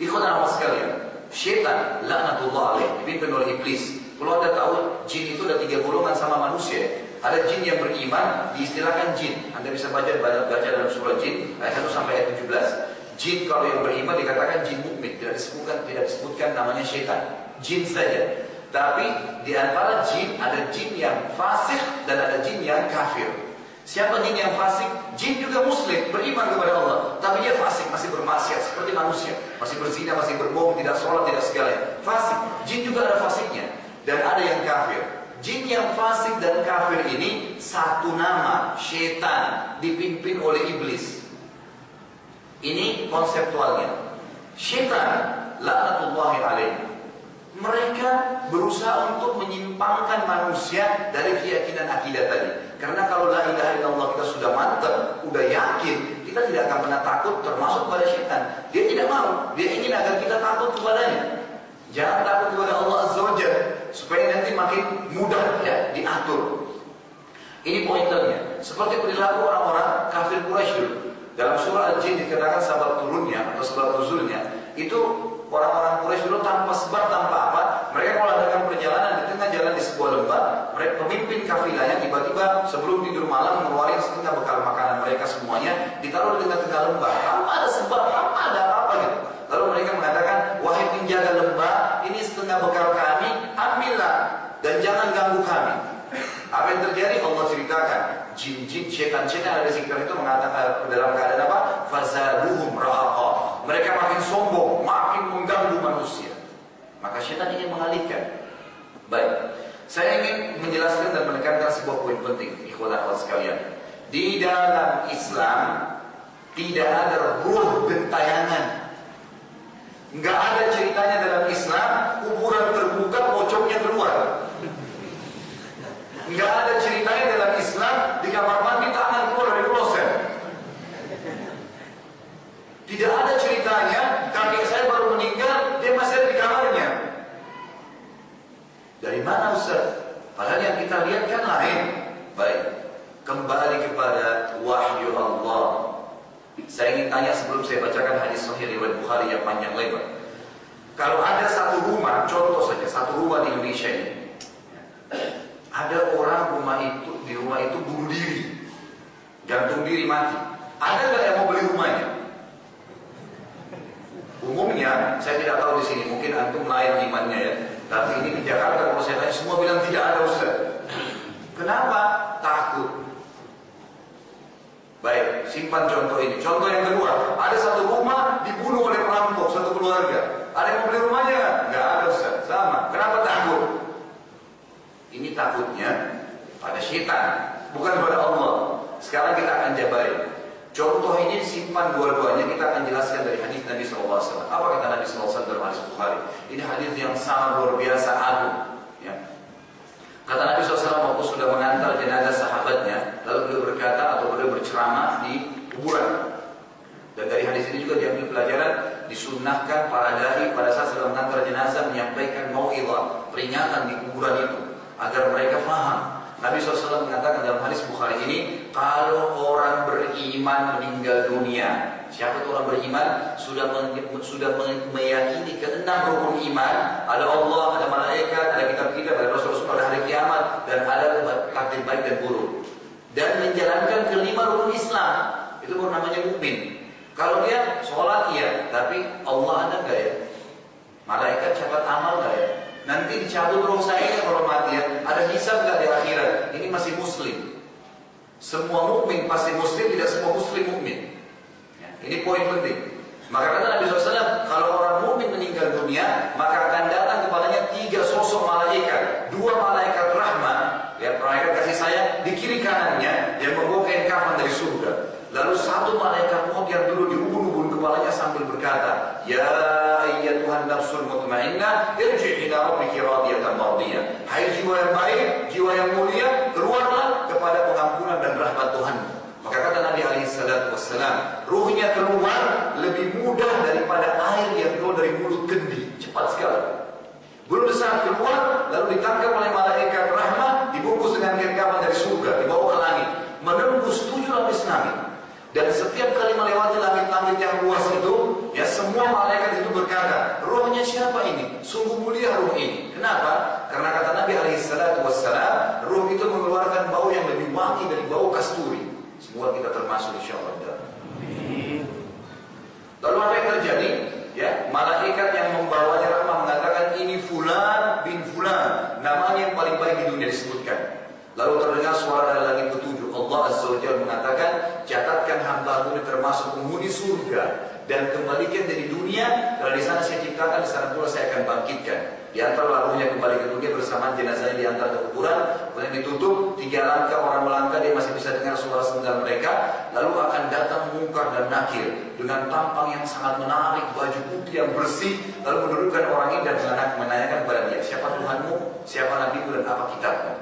Ikhwan nama sekalian, syaitan laknatullah alaih dipimpin oleh iblis. Kalau Anda tahu, jin itu ada tiga golongan sama manusia. Ada jin yang beriman, diistilahkan jin. Anda bisa baca baca dalam surah jin ayat 1 sampai ayat 17. Jin kalau yang beriman dikatakan jin mukmin, tidak disebutkan tidak disebutkan namanya syaitan. Jin saja. Tapi di antara jin ada jin yang fasik dan ada jin yang kafir. Siapa jin yang fasik? Jin juga muslim, beriman kepada Allah. Tapi dia fasik, masih bermaksiat seperti manusia. Masih berzina, masih berbohong, tidak sholat, tidak segala. Fasik. Jin juga ada fasiknya dan ada yang kafir. Jin yang fasik dan kafir ini satu nama, syaitan, dipimpin oleh iblis. Ini konseptualnya. Syaitan, laknatullahi alaih. Mereka berusaha untuk menyimpangkan manusia dari keyakinan akidah tadi. Karena kalau la ilaha illallah kita sudah mantap, sudah yakin, kita tidak akan pernah takut termasuk pada syaitan. Dia tidak mau, dia ingin agar kita takut kepadanya. Jangan takut kepada Allah Azza wa supaya nanti makin mudah ya diatur. Ini pointernya. Seperti perilaku orang-orang kafir Quraisy. Dalam surah Al-Jin dikatakan sebab turunnya atau sebab nuzulnya itu orang-orang Quraisy dulu tanpa sebab tanpa apa mereka kalau adakan perjalanan di tengah jalan di sebuah lembah mereka pemimpin kafilahnya tiba-tiba sebelum tidur malam mengeluarkan setengah bekal makanan mereka semuanya ditaruh di tengah-tengah lembah. Tanpa ada sebab? Tanpa ada apa-apa gitu? Lalu mereka mengatakan wahai penjaga lembah ini setengah bekal kami ambillah dan jangan ganggu kami. Apa yang terjadi? Allah ceritakan. Jin-jin setan-setan ada di sekitar itu mengatakan dalam keadaan apa? Fazaduhum rahaqa mereka makin sombong makin mengganggu manusia. Maka setan ingin mengalihkan. Baik saya ingin menjelaskan dan menekankan sebuah poin penting ikhwan akhwat sekalian. Di dalam Islam tidak ada ruh gentayangan. Nggak ada ceritanya dalam Islam kuburan terbuka pocongnya keluar. Nggak ada ceritanya dalam Islam di kamar mandi tangan keluar dari kloset. Tidak ada ceritanya kakek saya insya Allah. Lalu apa yang terjadi? Ya, malaikat yang membawanya rahmah mengatakan ini fulan bin fulan, namanya yang paling baik di dunia disebutkan. Lalu terdengar suara dari langit ketujuh. Allah Azza wa mengatakan, catatkan hamba ini termasuk penghuni surga dan kembalikan dari dunia. Kalau di sana saya ciptakan, di sana pula saya akan bangkitkan. Di antara lalunya kembali ke dunia bersama jenazahnya di antara kuburan, kemudian ditutup tiga langkah orang melangkah dia masih bisa dengar suara sendal mereka, lalu akan datang mungkar dan nakir dengan tampang yang sangat menarik, baju putih yang bersih, lalu menurunkan orang ini dan menanyakan kepada dia siapa Tuhanmu, siapa Nabimu dan apa kitabmu.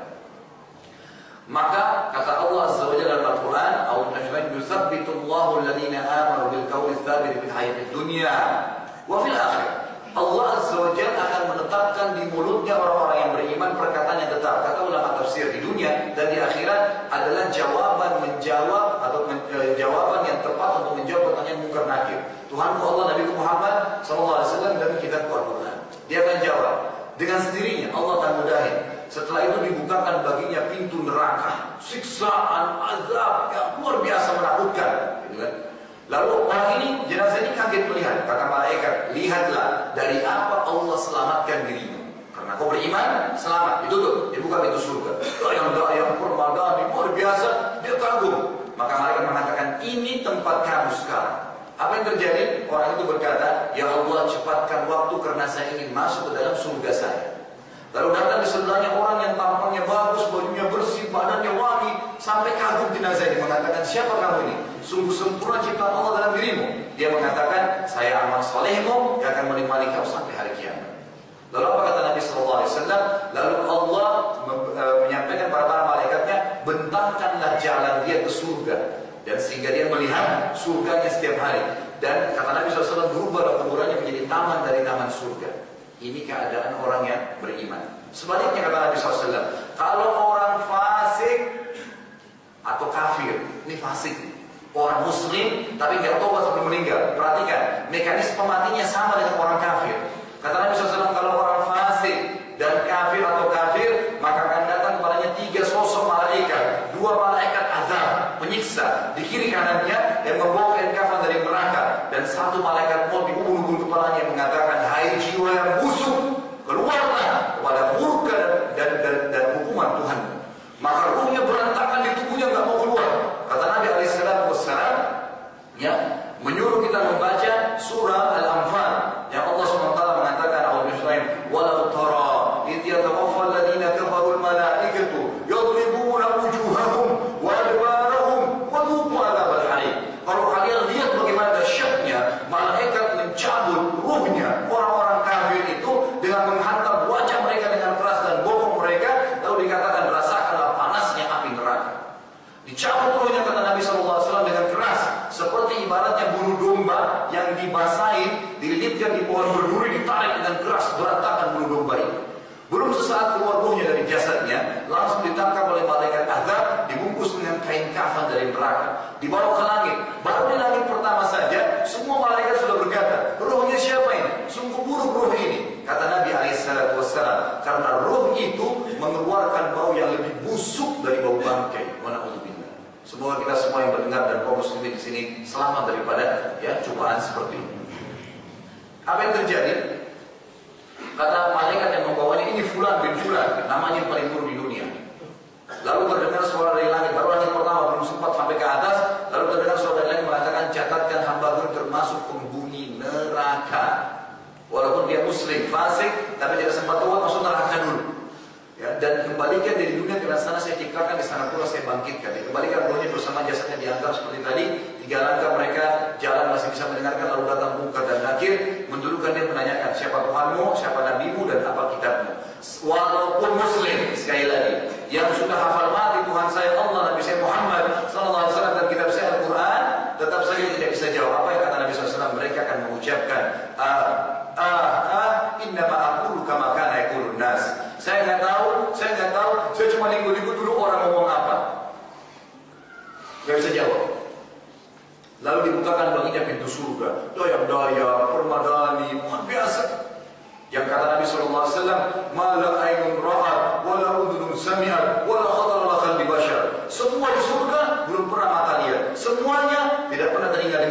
Maka kata Allah Azza dalam Al-Quran, Allah terjemahin, "Yuthabbitullahu alladhina amanu bil qawli tsabit fil hayatid dunya wa fil akhirah." Allah Azza wa Jalla akan menetapkan di mulutnya orang-orang yang beriman perkataan yang tetap. Kata ulama tafsir di dunia dan di akhirat adalah jawaban menjawab atau men, e, jawaban yang tepat untuk menjawab pertanyaan mungkar nakir. Tuhan Allah Nabi Muhammad SAW dan kitab Al-Quran. Dia akan jawab dengan sendirinya Allah akan mudahin. Setelah itu dibukakan baginya pintu neraka, siksaan, azab yang luar biasa menakutkan, gitu kan? Lalu orang ini jenazah ini kaget melihat. Kata malaikat lihatlah dari apa Allah selamatkan dirimu. Karena kau beriman selamat. Itu tuh dibuka pintu surga. Yang yang permadani luar biasa. Dia kagum. Maka malaikat mengatakan ini tempat kamu sekarang. Apa yang terjadi? Orang itu berkata ya Allah cepatkan waktu karena saya ingin masuk ke dalam surga saya Lalu datang di sebelahnya orang yang tampangnya bagus, bajunya bersih, badannya wangi, sampai kagum jenazah ini mengatakan, siapa kamu ini? Sungguh sempurna ciptaan Allah dalam dirimu. Dia mengatakan, saya amal solehmu, yang akan menemani kau sampai hari kiamat. Lalu apa kata Nabi Sallallahu Alaihi Wasallam? Lalu Allah e, menyampaikan kepada para malaikatnya, bentangkanlah jalan dia ke surga. Dan sehingga dia melihat surganya setiap hari. Dan kata Nabi SAW berubah kuburannya menjadi taman dari taman surga. Ini keadaan orang yang beriman. Sebaliknya kata Nabi SAW, kalau orang fasik atau kafir, ini fasik, orang muslim tapi nggak tahu sampai meninggal. Perhatikan, mekanisme matinya sama dengan orang kafir. Kata Nabi SAW, kalau orang fasik dan kafir atau kafir, maka akan datang kepadanya tiga sosok malaikat, dua malaikat azab, penyiksa di kiri kanannya yang membawa kain kafan dari neraka dan satu malaikat maut di ujung kepalanya mengatakan, hai jiwa yang busuk, keluarlah kepada murka dan, dan, dan hukuman Tuhan. Maka ruhnya berantakan di tubuhnya nggak mau keluar. Kata Nabi Alaihissalam wassalam, ya menyuruh kita membaca surah Al-Anfal yang Allah SWT mengatakan Allah Bismillah walau tara idh yatawaffa alladhina kafaru al-malaikatu yadribuna wujuhahum wa adbarahum wa dhuqu adzabal harim. Kalau kalian lihat bagaimana dahsyatnya malaikat mencabut ruhnya orang-orang kafir itu dengan menghantam wajah mereka dengan keras dan bokong mereka lalu dikatakan rasakanlah panasnya api neraka. Dicabut ruhnya kata Nabi SAW dengan keras seperti ibaratnya bulu domba yang dibasahi, dililitkan di pohon berduri, ditarik dengan keras berantakan bulu domba itu. Belum sesaat keluar ruhnya dari jasadnya, langsung ditangkap oleh malaikat azab, dibungkus dengan kain kafan dari neraka, dibawa ke langit. Baru di langit pertama saja, semua malaikat sudah berkata, ruhnya siapa ini? Sungguh buruk ruh ini. Kata Nabi Alaihissalam, karena ruh itu mengeluarkan bau yang lebih busuk dari bau bangkai. Mana Semoga kita semua yang mendengar dan kaum muslimin di sini selamat daripada ya cobaan seperti ini. Apa yang terjadi? Kata malaikat yang membawanya ini fulan bin fulan, namanya yang paling buruk di dunia. Lalu terdengar suara dari langit, baru langit pertama belum sempat sampai ke atas, lalu terdengar suara dari langit mengatakan catatkan hamba termasuk penghuni neraka. Walaupun dia muslim, fasik, tapi tidak sempat tahu masuk neraka dulu. Ya, dan kembalikan dari dunia ke sana saya ciptakan di sana pula saya bangkitkan. Dikembalikan rohnya bersama jasadnya diantar seperti tadi. Tiga langkah mereka jalan masih bisa mendengarkan lalu datang muka dan nakir mendulukan dia menanyakan siapa Tuhanmu, siapa nabimu dan apa. Walaupun muslim sekali lagi yang sudah hafal mati Tuhan saya Allah Nabi saya Muhammad sallallahu alaihi wasallam dan kitab saya Al-Qur'an tetap saja tidak bisa jawab apa yang kata Nabi SAW mereka akan mengucapkan ah ah ah inna ma'akulu kama kana yakulun nas saya nggak tahu, saya nggak tahu, saya cuma linggu-linggu dulu orang ngomong apa. Gak bisa jawab. Lalu dibukakan baginya pintu surga. Daya-daya,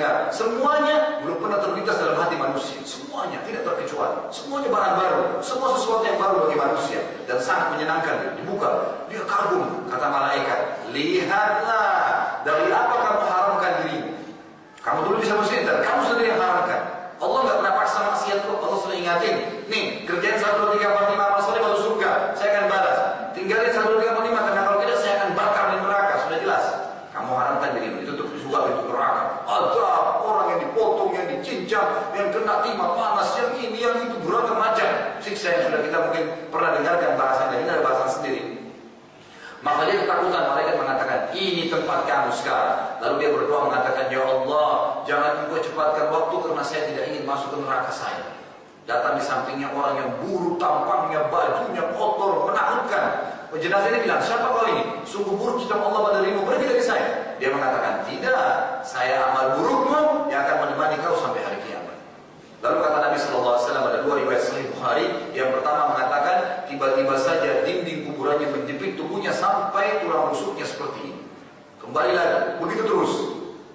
mengatakan, semuanya belum pernah terlintas dalam hati manusia. Semuanya, tidak terkecuali. Semuanya barang baru. Semua sesuatu yang baru bagi manusia. Dan sangat menyenangkan. Dibuka. Dia kagum, kata malaikat. Lihatlah, dari apa kamu haramkan dirimu. Kamu dulu bisa muslim, dan kamu sendiri yang haramkan. Allah nggak pernah paksa maksiat kok. Allah sudah ingatin. Nih, kerjain 1, 2, 3, 4, 5, amal soleh masuk surga. Saya akan balas. Tinggalin 1, 2, 3, 4, 5. Karena kalau tidak, saya akan bakar di neraka. Sudah jelas. Kamu haramkan dirimu. Itu untuk juga itu neraka. Ada orang yang dipotong, yang dicincang, yang kena timah panas, yang ini, yang itu beragam macam. Siksa yang sudah kita mungkin pernah dengarkan bahasanya. Ini ada bahasan sendiri. Maka dia ketakutan, mereka mengatakan, ini tempat kamu sekarang. Lalu dia berdoa mengatakan, Ya Allah, jangan engkau cepatkan waktu karena saya tidak ingin masuk ke neraka saya. Datang di sampingnya orang yang buruk tampangnya, bajunya kotor, menakutkan. Jenazah ini bilang, siapa kau ini? Sungguh buruk cita Allah pada dirimu, pergi dari saya. Dia mengatakan, tidak, saya amal burukmu yang akan menemani kau sampai hari kiamat. Lalu kata Nabi Wasallam ada dua riwayat Sahih Bukhari. Yang pertama mengatakan tiba-tiba saja dinding kuburannya menjepit tubuhnya sampai tulang rusuknya seperti ini. Kembali lagi, begitu terus.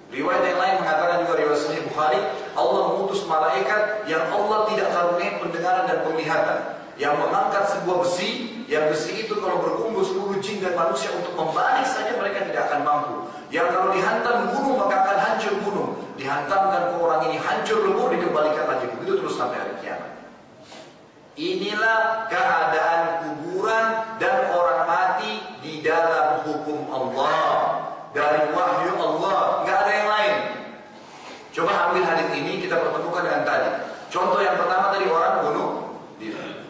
Riwayat yang lain mengatakan juga riwayat Sahih Bukhari, Allah mengutus malaikat yang Allah tidak karunia pendengaran dan penglihatan, yang mengangkat sebuah besi, yang besi itu kalau berkumpul seluruh jin dan manusia untuk membalik saja mereka tidak akan mampu. Yang kalau dihantam gunung maka akan hancur gunung. Dihantamkan ke orang ini hancur lebur dikembalikan lagi begitu terus sampai hari kiamat. Inilah keadaan kuburan dan orang mati di dalam hukum Allah dari wahyu Allah, nggak ada yang lain. Coba ambil hadis ini kita pertemukan dengan tadi. Contoh yang pertama tadi orang bunuh diri.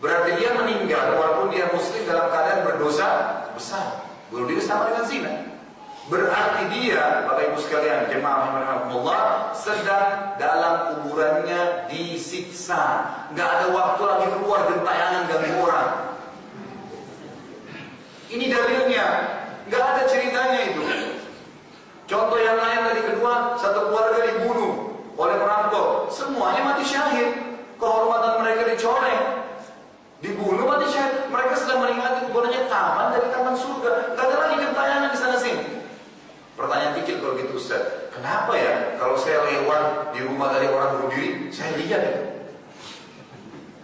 Berarti dia meninggal walaupun dia muslim dalam keadaan berdosa besar. Bunuh diri sama dengan zina. Berarti dia, Bapak Ibu sekalian, jemaah rahimahumullah, sedang dalam kuburannya disiksa. Nggak ada waktu lagi keluar gentayangan ganggu orang. Ini dalilnya, nggak ada ceritanya itu. Contoh yang lain tadi kedua, satu keluarga dibunuh oleh perampok, semuanya mati syahid. Kehormatan mereka dicoreng, dibunuh mati syahid. Mereka sedang menikmati kuburannya taman dari taman surga. Nggak ada lagi gentayangan di sana sini. Pertanyaan kecil kalau gitu Ustaz. Kenapa ya kalau saya lewat di rumah dari orang bunuh diri, saya lihat ya.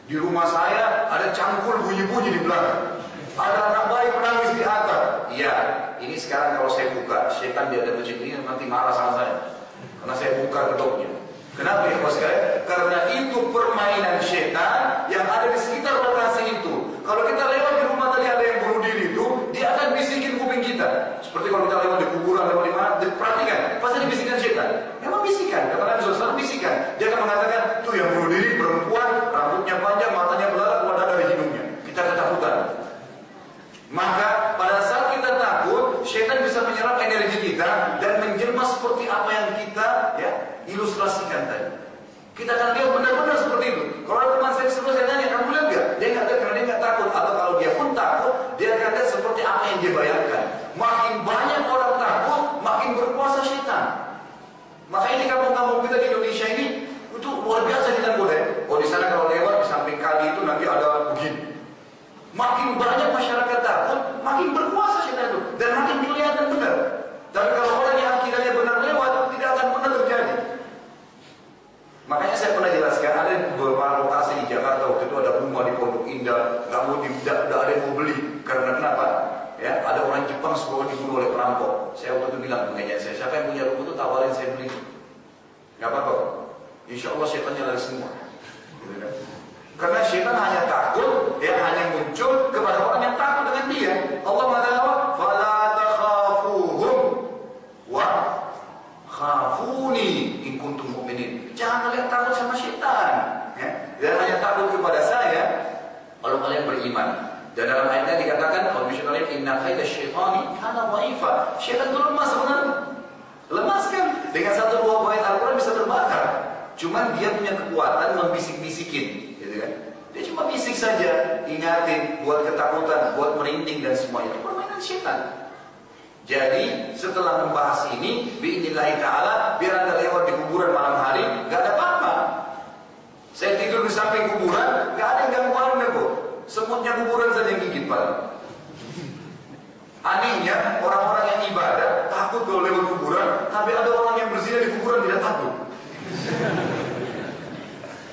Di rumah saya ada cangkul bunyi-bunyi di belakang. Ada anak bayi menangis di atas. Iya, ini sekarang kalau saya buka, setan di atas masjid ini nanti marah sama saya. Karena saya buka gedoknya. Kenapa ya bos Karena itu permainan setan yang ada di sekitar lokasi itu. Kalau kita lewat di rumah tadi ada yang bunuh diri itu, dia akan bisikin kuping kita. Seperti kalau kita lewat di kuburan, lewat di mana, perhatikan, pasti dibisikkan setan. Memang bisikan, kata Nabi SAW, bisikan. Dia akan mengatakan, tuh yang bunuh diri perempuan, rambutnya panjang, matanya belalak, keluar darah dari hidungnya. Kita ketakutan. Maka pada saat kita takut, setan bisa menyerap energi kita dan menjelma seperti apa yang kita ya ilustrasikan tadi. Kita akan lihat benar-benar seperti itu. Kalau ada teman sebelum saya tanya, kamu lihat nggak? Dia nggak lihat karena dia nggak takut. Atau kalau dia pun takut, dia akan lihat seperti apa yang dia bayangkan. Makin banyak orang takut, makin berkuasa setan. Makanya di kampung-kampung kita di Indonesia ini itu luar biasa kita boleh. Oh di sana kalau lewat di samping kali itu nanti ada begini. Makin banyak masyarakat takut, makin berkuasa setan itu dan makin kelihatan benar. Tapi kalau orang yang akidahnya benar lewat, tidak akan pernah terjadi. Makanya saya pernah jelaskan ada beberapa lokasi di Jakarta waktu itu ada rumah di Pondok Indah, nggak mau tidak ada yang mau beli karena kenapa? Ya, ada orang Jepang sebuah dibunuh oleh perampok. Saya waktu itu bilang pengajian saya, siapa yang punya rumah itu tawarin saya beli. Gak apa-apa. Insya Allah setannya lari semua. Gitu kan? Karena syaitan hanya takut, ya hanya muncul kepada orang yang takut dengan dia. Allah mengatakan apa? Fala takhafuhum wa khafuni in kuntum mu'minin. Jangan kalian takut sama syaitan, ya. Dan hanya takut kepada saya kalau kalian beriman. Dan dalam ayatnya dikatakan, kalau misalnya inna kaidah syaitani kana dhaifa. Syaitan itu lemah sebenarnya. Lemah sekali. Dengan satu dua ayat Al-Quran bisa terbakar. Cuman dia kekuatan membisik-bisikin, gitu kan? Dia cuma bisik saja, ingatin, buat ketakutan, buat merinding dan semuanya. Itu permainan syaitan. Jadi setelah membahas ini, biinillahi ta'ala, biar anda lewat di kuburan malam hari, nggak ada apa-apa. Saya tidur di samping kuburan, nggak ada yang ganggu anda kok. Semutnya kuburan saja yang gigit paling. Anehnya, orang-orang yang ibadah takut kalau lewat kuburan, tapi ada orang yang berzina di kuburan tidak takut.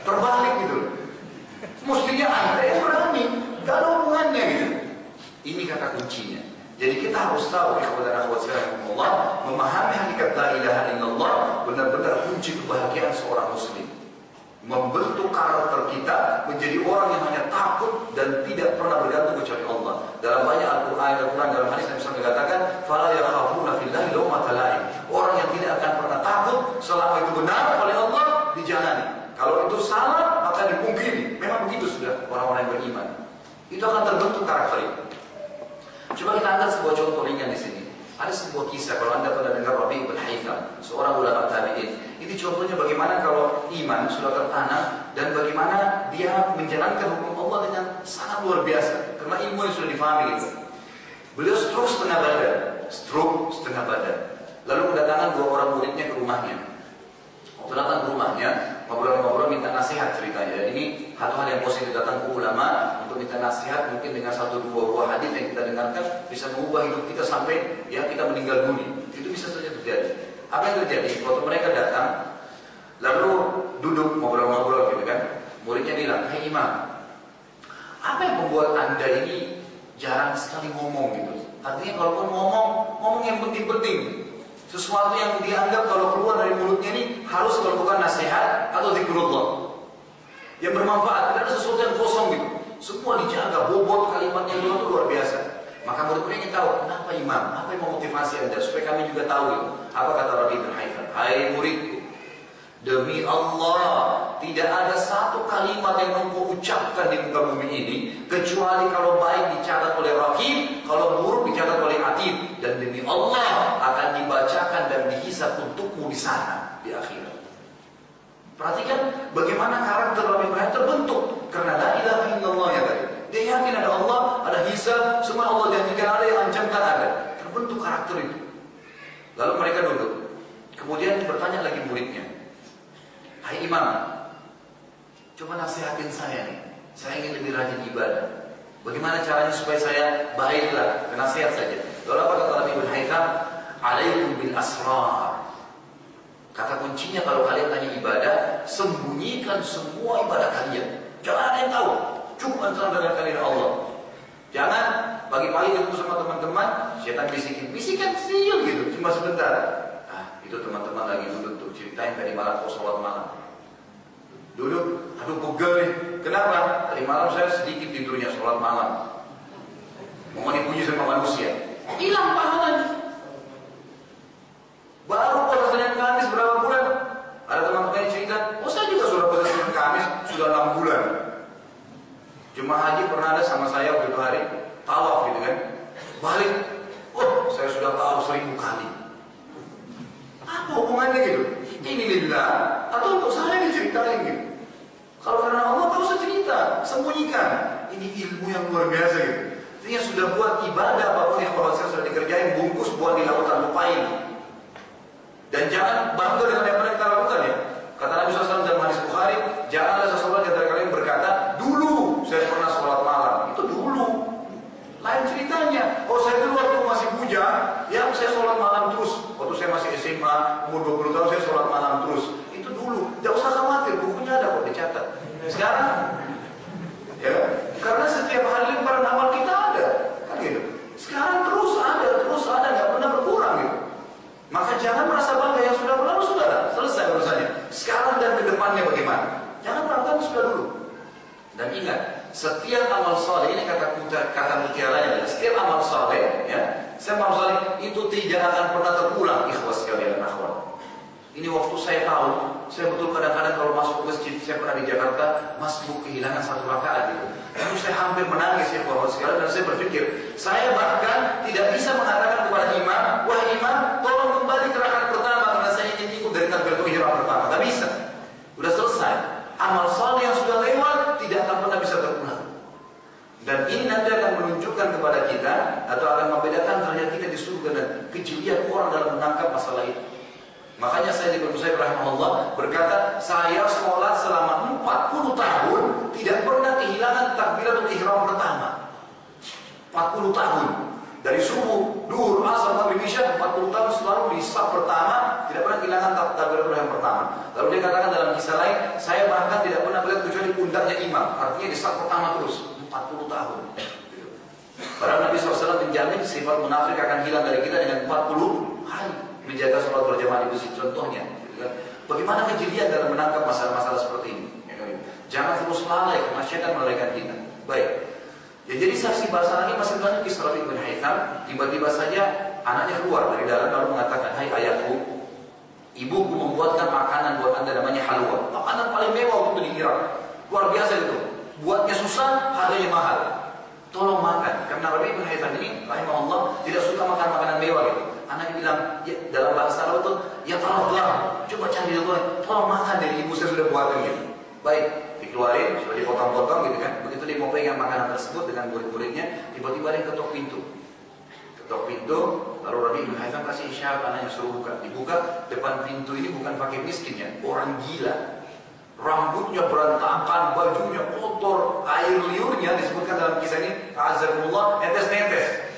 Terbalik gitu. Mestinya anda yang berani. Gak ada hubungannya gitu. Ini kata kuncinya. Jadi kita harus tahu kepada akhwat Allah memahami hakikat la ilaha illallah benar-benar kunci kebahagiaan seorang muslim. Membentuk karakter kita menjadi orang yang hanya takut dan tidak pernah bergantung kecuali Allah. Dalam banyak Al-Quran, Al-Quran dalam hadis Nabi SAW mengatakan, "Fala yakhafuna fillahi lawmata lain." Orang yang tidak akan pernah takut selama itu benar oleh Allah dijalani. Kalau itu salah maka dipungkiri. Memang begitu sudah orang-orang yang beriman. Itu akan terbentuk karakter itu. Coba kita angkat sebuah contoh ringan di sini. Ada sebuah kisah kalau anda pernah dengar Rabi bin Haytham, seorang ulama tabiin. Ini contohnya bagaimana kalau iman sudah tertanam dan bagaimana dia menjalankan hukum Allah dengan sangat luar biasa. Karena ilmu yang sudah difahami itu. Beliau stroke setengah badan, stroke setengah badan. Lalu kedatangan dua orang muridnya ke rumahnya. Datang ke rumahnya, ngobrol-ngobrol minta nasihat ceritanya. Ini satu hal yang positif datang ke ulama untuk minta nasihat mungkin dengan satu dua buah hadis yang kita dengarkan bisa mengubah hidup kita sampai ya kita meninggal dunia. Itu bisa saja terjadi. Apa yang terjadi? Waktu mereka datang, lalu duduk ngobrol-ngobrol gitu kan. Muridnya bilang, Hai Imam, apa yang membuat anda ini jarang sekali ngomong gitu? Artinya kalaupun ngomong, ngomong yang penting-penting. Sesuatu yang dianggap kalau keluar dari mulutnya ini harus melakukan nasihat atau zikrullah yang bermanfaat, tidak ada sesuatu yang kosong gitu. Semua dijaga, bobot kalimatnya itu luar biasa. Maka murid-murid ingin tahu, kenapa imam? Apa yang memotivasi anda? Supaya kami juga tahu itu. Apa kata Rabi bin Haitham? Hai muridku, Demi Allah, tidak ada satu kalimat yang engkau ucapkan di muka bumi ini kecuali kalau baik dicatat oleh Rahim, kalau buruk dicatat oleh Atid dan demi Allah akan dibacakan dan dihisap untukmu di sana di akhirat. Perhatikan bagaimana karakter Nabi Ibrahim terbentuk karena la ilaha illallah ya tadi. Dia yakin ada Allah, ada hisab, semua Allah janjikan ada yang ancamkan ada. Terbentuk karakter itu. Lalu mereka duduk. Kemudian bertanya lagi muridnya. Hai imam, coba nasihatin saya nih. Saya ingin lebih rajin ibadah. Bagaimana caranya supaya saya baiklah? Nasihat saja. Lalu apa kata Nabi Ibrahim? Alaikum bil asrar. Kata kuncinya kalau kalian tanya ibadah, sembunyikan semua ibadah kalian. Jangan ada yang tahu. Cukup antara dengan kalian Allah. Jangan pagi-pagi ketemu sama teman-teman, setan bisikin, bisikan kecil gitu, cuma sebentar. Ah, itu teman-teman lagi duduk tuh ceritain tadi malam kok sholat malam. Duduk, aduh pegel nih. Kenapa? Tadi malam saya sedikit tidurnya sholat malam. Mau dipuji sama manusia. Hilang pahalanya. Baru puasa Senin Kamis berapa bulan? Ada teman-teman yang cerita, oh saya juga sudah puasa Senin Kamis sudah enam bulan. Jemaah haji pernah ada sama saya waktu itu hari tawaf gitu kan. Balik, oh saya sudah tahu seribu kali. Apa hubungannya gitu? Ini lillah atau untuk saya diceritain gitu. Kalau karena Allah tahu cerita, sembunyikan. Ini ilmu yang luar biasa gitu. Artinya sudah buat ibadah apa pun yang kalau sudah dikerjain bungkus buat di lautan lupain. Dan jangan bangga dengan yang pernah kita lakukan ya. Kata Nabi SAW dalam hadis Bukhari, janganlah seseorang di antara kalian berkata, dulu saya pernah sholat malam. Itu dulu. Lain ceritanya. Oh saya dulu waktu masih bujang, ya saya sholat malam terus. Waktu saya masih SMA, umur 20 tahun saya sholat malam terus. Itu dulu. Jangan usah khawatir, bukunya ada kok dicatat. Sekarang, ya karena setiap hari lembaran amal kita ada, kan gitu. Sekarang terus ada, terus ada, nggak pernah berkurang gitu. Maka jangan merasa bangga yang sudah berlalu sudah selesai urusannya. Sekarang dan ke depannya bagaimana? Jangan melakukan sudah dulu. Dan ingat, setiap amal soleh ini kata mutiaranya adalah setiap amal soleh, ya, setiap amal soleh itu tidak akan pernah terulang. Ikhwas sekalian akhwat. Ini waktu saya tahu, saya betul kadang-kadang kalau masuk masjid, saya pernah di Jakarta, masuk kehilangan satu rakaat gitu. Lalu saya hampir menangis ya kalau sekalian dan saya berpikir, saya bahkan tidak bisa mengatakan kepada imam, wah imam, tolong kembali ke rakaat pertama karena saya ingin ikut dari takbiratul ihram pertama. Gak bisa. Udah selesai. Amal saleh yang sudah lewat tidak akan pernah bisa terulang. Dan ini nanti akan menunjukkan kepada kita atau akan membedakan ternyata kita di surga dan kejelian orang dalam menangkap masalah itu. Makanya saya di Musaib rahimahullah berkata, saya sholat selama 40 tahun tidak pernah kehilangan takbiratul ihram pertama. 40 tahun. Dari subuh, duhur, asar, maghrib, isya 40 tahun selalu di saf pertama tidak pernah kehilangan takbiratul yang pertama. Lalu dia katakan dalam kisah lain, saya bahkan tidak pernah melihat kecuali pundaknya imam. Artinya di saat pertama terus, 40 tahun. Padahal Nabi SAW menjamin sifat munafik akan hilang dari kita dengan 40 hari menjaga sholat berjamaah di masjid. Contohnya, gitu kan. bagaimana kejelian dalam menangkap masalah-masalah seperti ini? Ya? Jangan terus lalai, syaitan melalaikan kita. Baik. Ya, jadi saksi bahasa lagi masih banyak kisah Rabi bin Haytham. Tiba-tiba saja anaknya keluar dari dalam lalu mengatakan, Hai ayahku, ibuku membuatkan makanan buat anda namanya halwa. Makanan paling mewah waktu di Irak. Luar biasa itu. Buatnya susah, harganya mahal. Tolong makan. Karena Rabi bin Haytham ini, rahimahullah, tidak suka makan makanan mewah gitu. Anaknya bilang, ya, dalam bahasa Arab itu, ya taradlah, coba cari dulu, tolong makan dari ibu saya sudah buatkan gitu. Baik, dikeluarin, sudah dipotong-potong gitu kan. Begitu dia mau pegang makanan tersebut dengan murid-muridnya, tiba-tiba dia ketok pintu. Ketok pintu, lalu Rabi bin Haytham kasih isyarat anaknya suruh buka. Dibuka, depan pintu ini bukan pakai miskin ya, orang gila. Rambutnya berantakan, bajunya kotor, air liurnya disebutkan dalam kisah ini, Azzaikumullah, netes-netes.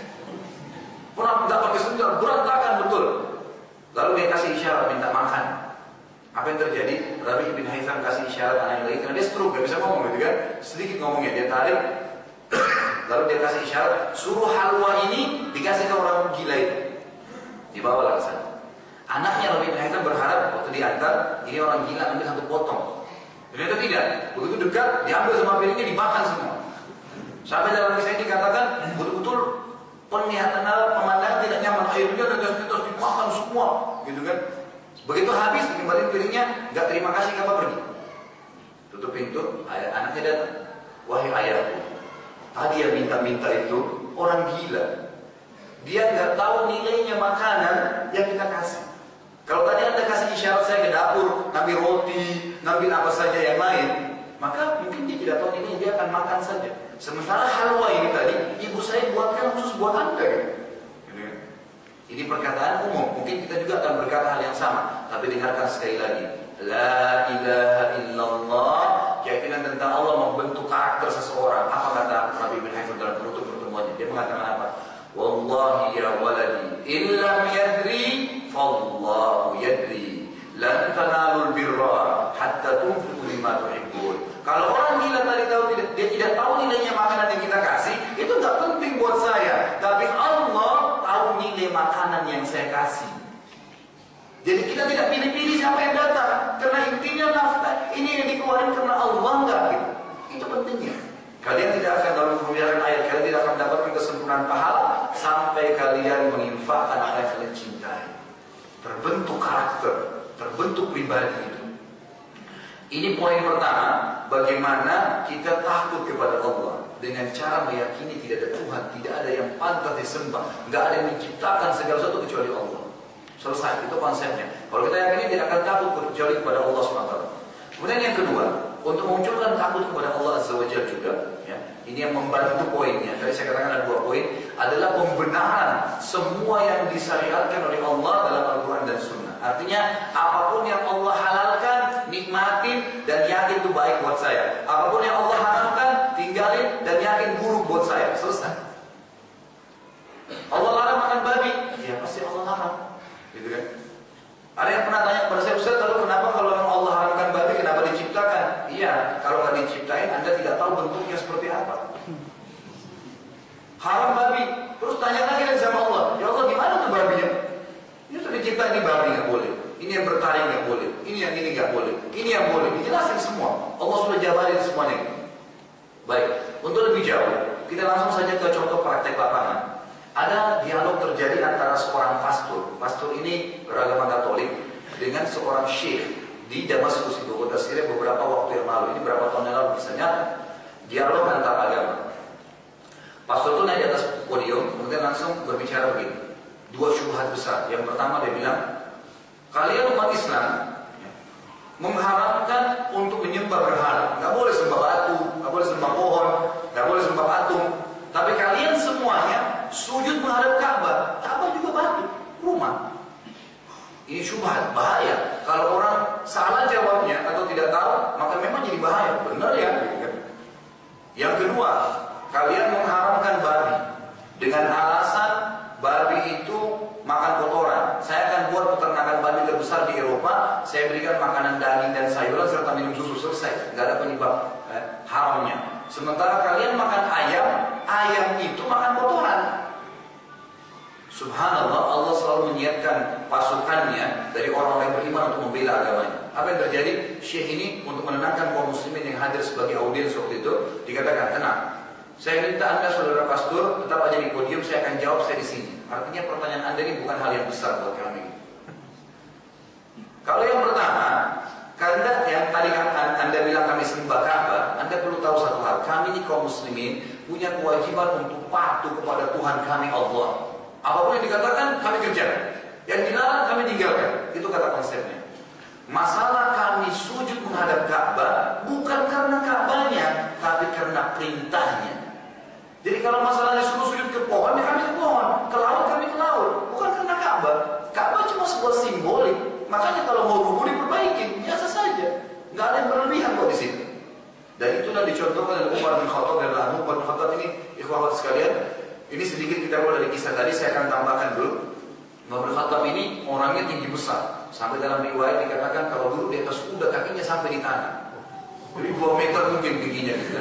Pernah tidak pakai sendal, berantakan betul. Lalu dia kasih isyarat minta makan. Apa yang terjadi? Rabi bin Haytham kasih isyarat anaknya lagi karena dia stroke, gak bisa ngomong gitu kan. Sedikit ngomongnya, dia tarik. Lalu dia kasih isyarat, suruh halwa ini dikasih ke orang gila itu. Dibawa ke sana. Anaknya Rabi bin Haytham berharap waktu diantar, ini orang gila ambil satu potong. Ternyata tidak. Begitu dekat, diambil sama piringnya, dimakan semua. Sampai dalam kisah ini dikatakan, betul-betul penglihatan pemandangan tidak nyaman. Airnya dan gas dimakan semua. Gitu kan. Begitu habis, kembali piringnya, nggak terima kasih, apa pergi. Tutup pintu, anaknya datang. Wahai ayahku, tadi yang minta-minta itu orang gila. Dia nggak tahu nilainya makanan yang kita kasih. Kalau tadi anda kasih isyarat saya ke dapur, ngambil roti, ngambil apa saja yang lain, maka mungkin dia tidak tahu ini dia akan makan saja. Sementara halwa ini tadi, ibu saya buatkan khusus buat anda. Gitu. Ini perkataan umum, mungkin kita juga akan berkata hal yang sama. Tapi dengarkan sekali lagi. La ilaha illallah, keyakinan tentang Allah membentuk karakter seseorang. Apa kata Nabi bin Haifar dalam penutup pertemuannya? Dia mengatakan apa? Wallahi ya waladi, illam yadri, Kalau orang gila tadi tahu tidak, dia tidak tahu nilainya makanan yang kita kasih, itu nggak penting buat saya. Tapi Allah tahu nilai makanan yang saya kasih. Jadi kita tidak pilih-pilih siapa yang datang, karena intinya nafkah ini yang dikeluarkan karena Allah nggak gitu. Itu pentingnya. Kalian tidak akan dalam pembiaran ayat, kalian tidak akan mendapatkan kesempurnaan pahala sampai kalian menginfakkan apa yang kalian cintai. Terbentuk karakter, terbentuk pribadi itu. Ini poin pertama, bagaimana kita takut kepada Allah dengan cara meyakini tidak ada Tuhan, tidak ada yang pantas disembah, nggak ada yang menciptakan segala sesuatu kecuali Allah. Selesai, itu konsepnya. Kalau kita yakini tidak akan takut kecuali kepada Allah SWT. Kemudian yang kedua, untuk memunculkan takut kepada Allah Azza juga, ya, ini yang membantu poinnya. Tadi saya katakan ada dua poin, adalah pembenaran semua yang disyariatkan oleh Allah dalam Al-Quran dan Sunnah. Artinya apa pun yang Allah halalkan, nikmatin dan yakin itu baik buat saya. Apa pun yang Allah haramkan, tinggalin dan yakin buruk buat saya. Selesai. Allah larang makan babi, ya pasti Allah larang. Gitu kan? Ada yang pernah tanya kepada saya, Ustaz, lalu kenapa kalau memang Allah haramkan babi, kenapa diciptakan? Iya, kalau nggak diciptain, Anda tidak tahu bentuknya seperti apa. Haram babi, terus tanya lagi sama Allah, ya Allah gimana tuh babinya? Ini sudah dicipta ini babi nggak boleh, ini yang bertaring nggak boleh, ini yang ini nggak boleh, ini yang boleh, dijelasin semua. Allah sudah jabarin semuanya. Baik, untuk lebih jauh, kita langsung saja ke contoh praktek lapangan. Ada dialog terjadi antara seorang pastor, pastor ini beragama Katolik, dengan seorang syekh di Damaskus ibu kota Syria beberapa waktu yang lalu. Ini berapa tahun yang lalu misalnya dialog antar agama. Pastor itu naik di atas podium, kemudian langsung berbicara begini. Dua syubhat besar. Yang pertama dia bilang, kalian umat Islam mengharamkan untuk menyembah berhala. Nggak boleh sembah batu, nggak boleh sembah pohon, nggak boleh sembah patung. Tapi kalian semuanya sujud menghadap Ka'bah. Ka'bah juga batu, rumah. Ini syubhat, bahaya. Kalau orang salah jawabnya atau tidak tahu, maka memang jadi bahaya. Benar ya? Yang kedua, kalian mengharamkan babi dengan alasan babi itu makan kotoran. Saya akan buat peternakan babi terbesar di Eropa saya berikan makanan daging dan sayuran serta minum susu selesai, nggak ada penyebab eh, haramnya. Sementara kalian makan ayam, ayam itu makan kotoran. Subhanallah, Allah selalu menyiapkan pasukannya dari orang yang beriman untuk membela agamanya. Apa yang terjadi? Syekh ini untuk menenangkan kaum muslimin yang hadir sebagai audiens waktu itu, dikatakan, tenang, saya minta anda saudara pastor tetap aja di podium, saya akan jawab saya di sini. Artinya pertanyaan anda ini bukan hal yang besar buat kami. Kalau yang pertama, karena yang tadi anda bilang kami sembah Ka'bah, anda perlu tahu satu hal. Kami ini kaum muslimin punya kewajiban untuk patuh kepada Tuhan kami Allah. Apa pun yang dikatakan kami kerjakan. Yang dilarang kami tinggalkan. Itu kata konsepnya. Masalah kami sujud menghadap Ka'bah bukan karena Ka'bahnya, tapi karena perintahnya. Jadi kalau masalahnya suruh sujud ke pohon, ya kami ke pohon. Ke laut, kami ke laut. Bukan karena Ka'bah. Ka'bah cuma sebuah simbolik. Makanya kalau mau rubuh diperbaiki, biasa saja. Nggak ada yang berlebihan kok di sini. Dan itulah dicontohkan oleh Umar bin Khattab dan Umar bin Khattab ini, ikhwat sekalian, ini sedikit kita mulai dari kisah tadi, saya akan tambahkan dulu. Umar bin Khattab ini orangnya tinggi besar. Sampai dalam riwayat dikatakan kalau dulu di atas kuda kakinya sampai di tanah. Jadi 2 meter mungkin tingginya gitu.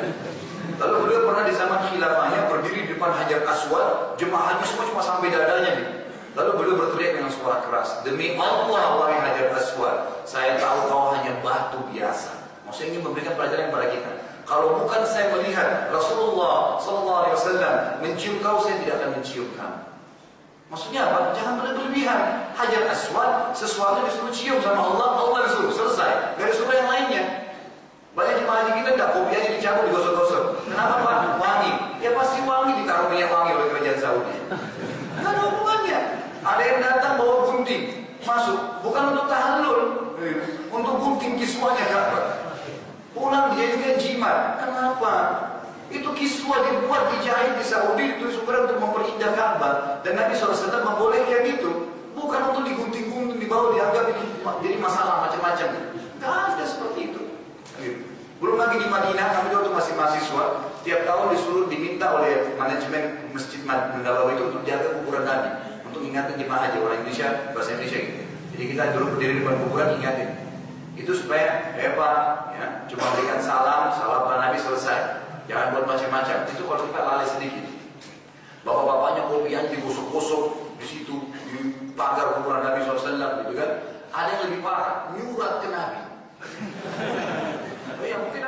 Lalu beliau pernah di zaman khilafahnya berdiri di depan Hajar Aswad, jemaah haji semua cuma sampai dadanya nih. Lalu beliau berteriak dengan suara keras, demi Allah wahai Hajar Aswad, saya tahu kau hanya batu biasa. Maksudnya ingin memberikan pelajaran kepada kita. Kalau bukan saya melihat Rasulullah SAW mencium kau, saya tidak akan mencium kamu. Maksudnya apa? Jangan berlebihan. Hajar aswad, sesuatu disuruh cium sama Allah, Allah disuruh. Selesai. Gak disuruh yang lainnya. Banyak jemaah haji kita enggak, kopi aja dicabut, digosok-gosok. Kenapa? Wangi. Ya pasti wangi ditaruh minyak wangi oleh kerajaan Saudi. Enggak ada hubungannya. Ada yang datang bawa gunting, masuk. Bukan untuk tahallul. Untuk gunting kiswanya dapat. Pulang dia juga jimat. Kenapa? Itu kiswa dibuat dijahit di Saudi itu supaya untuk memperindah Ka'bah dan Nabi SAW membolehkan itu bukan untuk digunting-gunting dibawa dianggap itu jadi masalah macam-macam. Tidak ada seperti itu. Belum lagi di Madinah kami waktu masih mahasiswa tiap tahun disuruh diminta oleh manajemen masjid Nabawi itu untuk jaga kuburan Nabi untuk ingatkan jemaah aja orang Indonesia bahasa Indonesia gitu. Jadi kita dulu berdiri di depan kuburan ingatin. Itu supaya apa? Ya, cuma berikan salam, salam para Nabi selesai. Jangan buat macam-macam. Itu kalau kita lalai sedikit. Bapak-bapaknya kopian digosok-gosok di situ di pagar kuburan Nabi SAW gitu kan. Ada yang lebih parah, nyurat ke Nabi. ya mungkin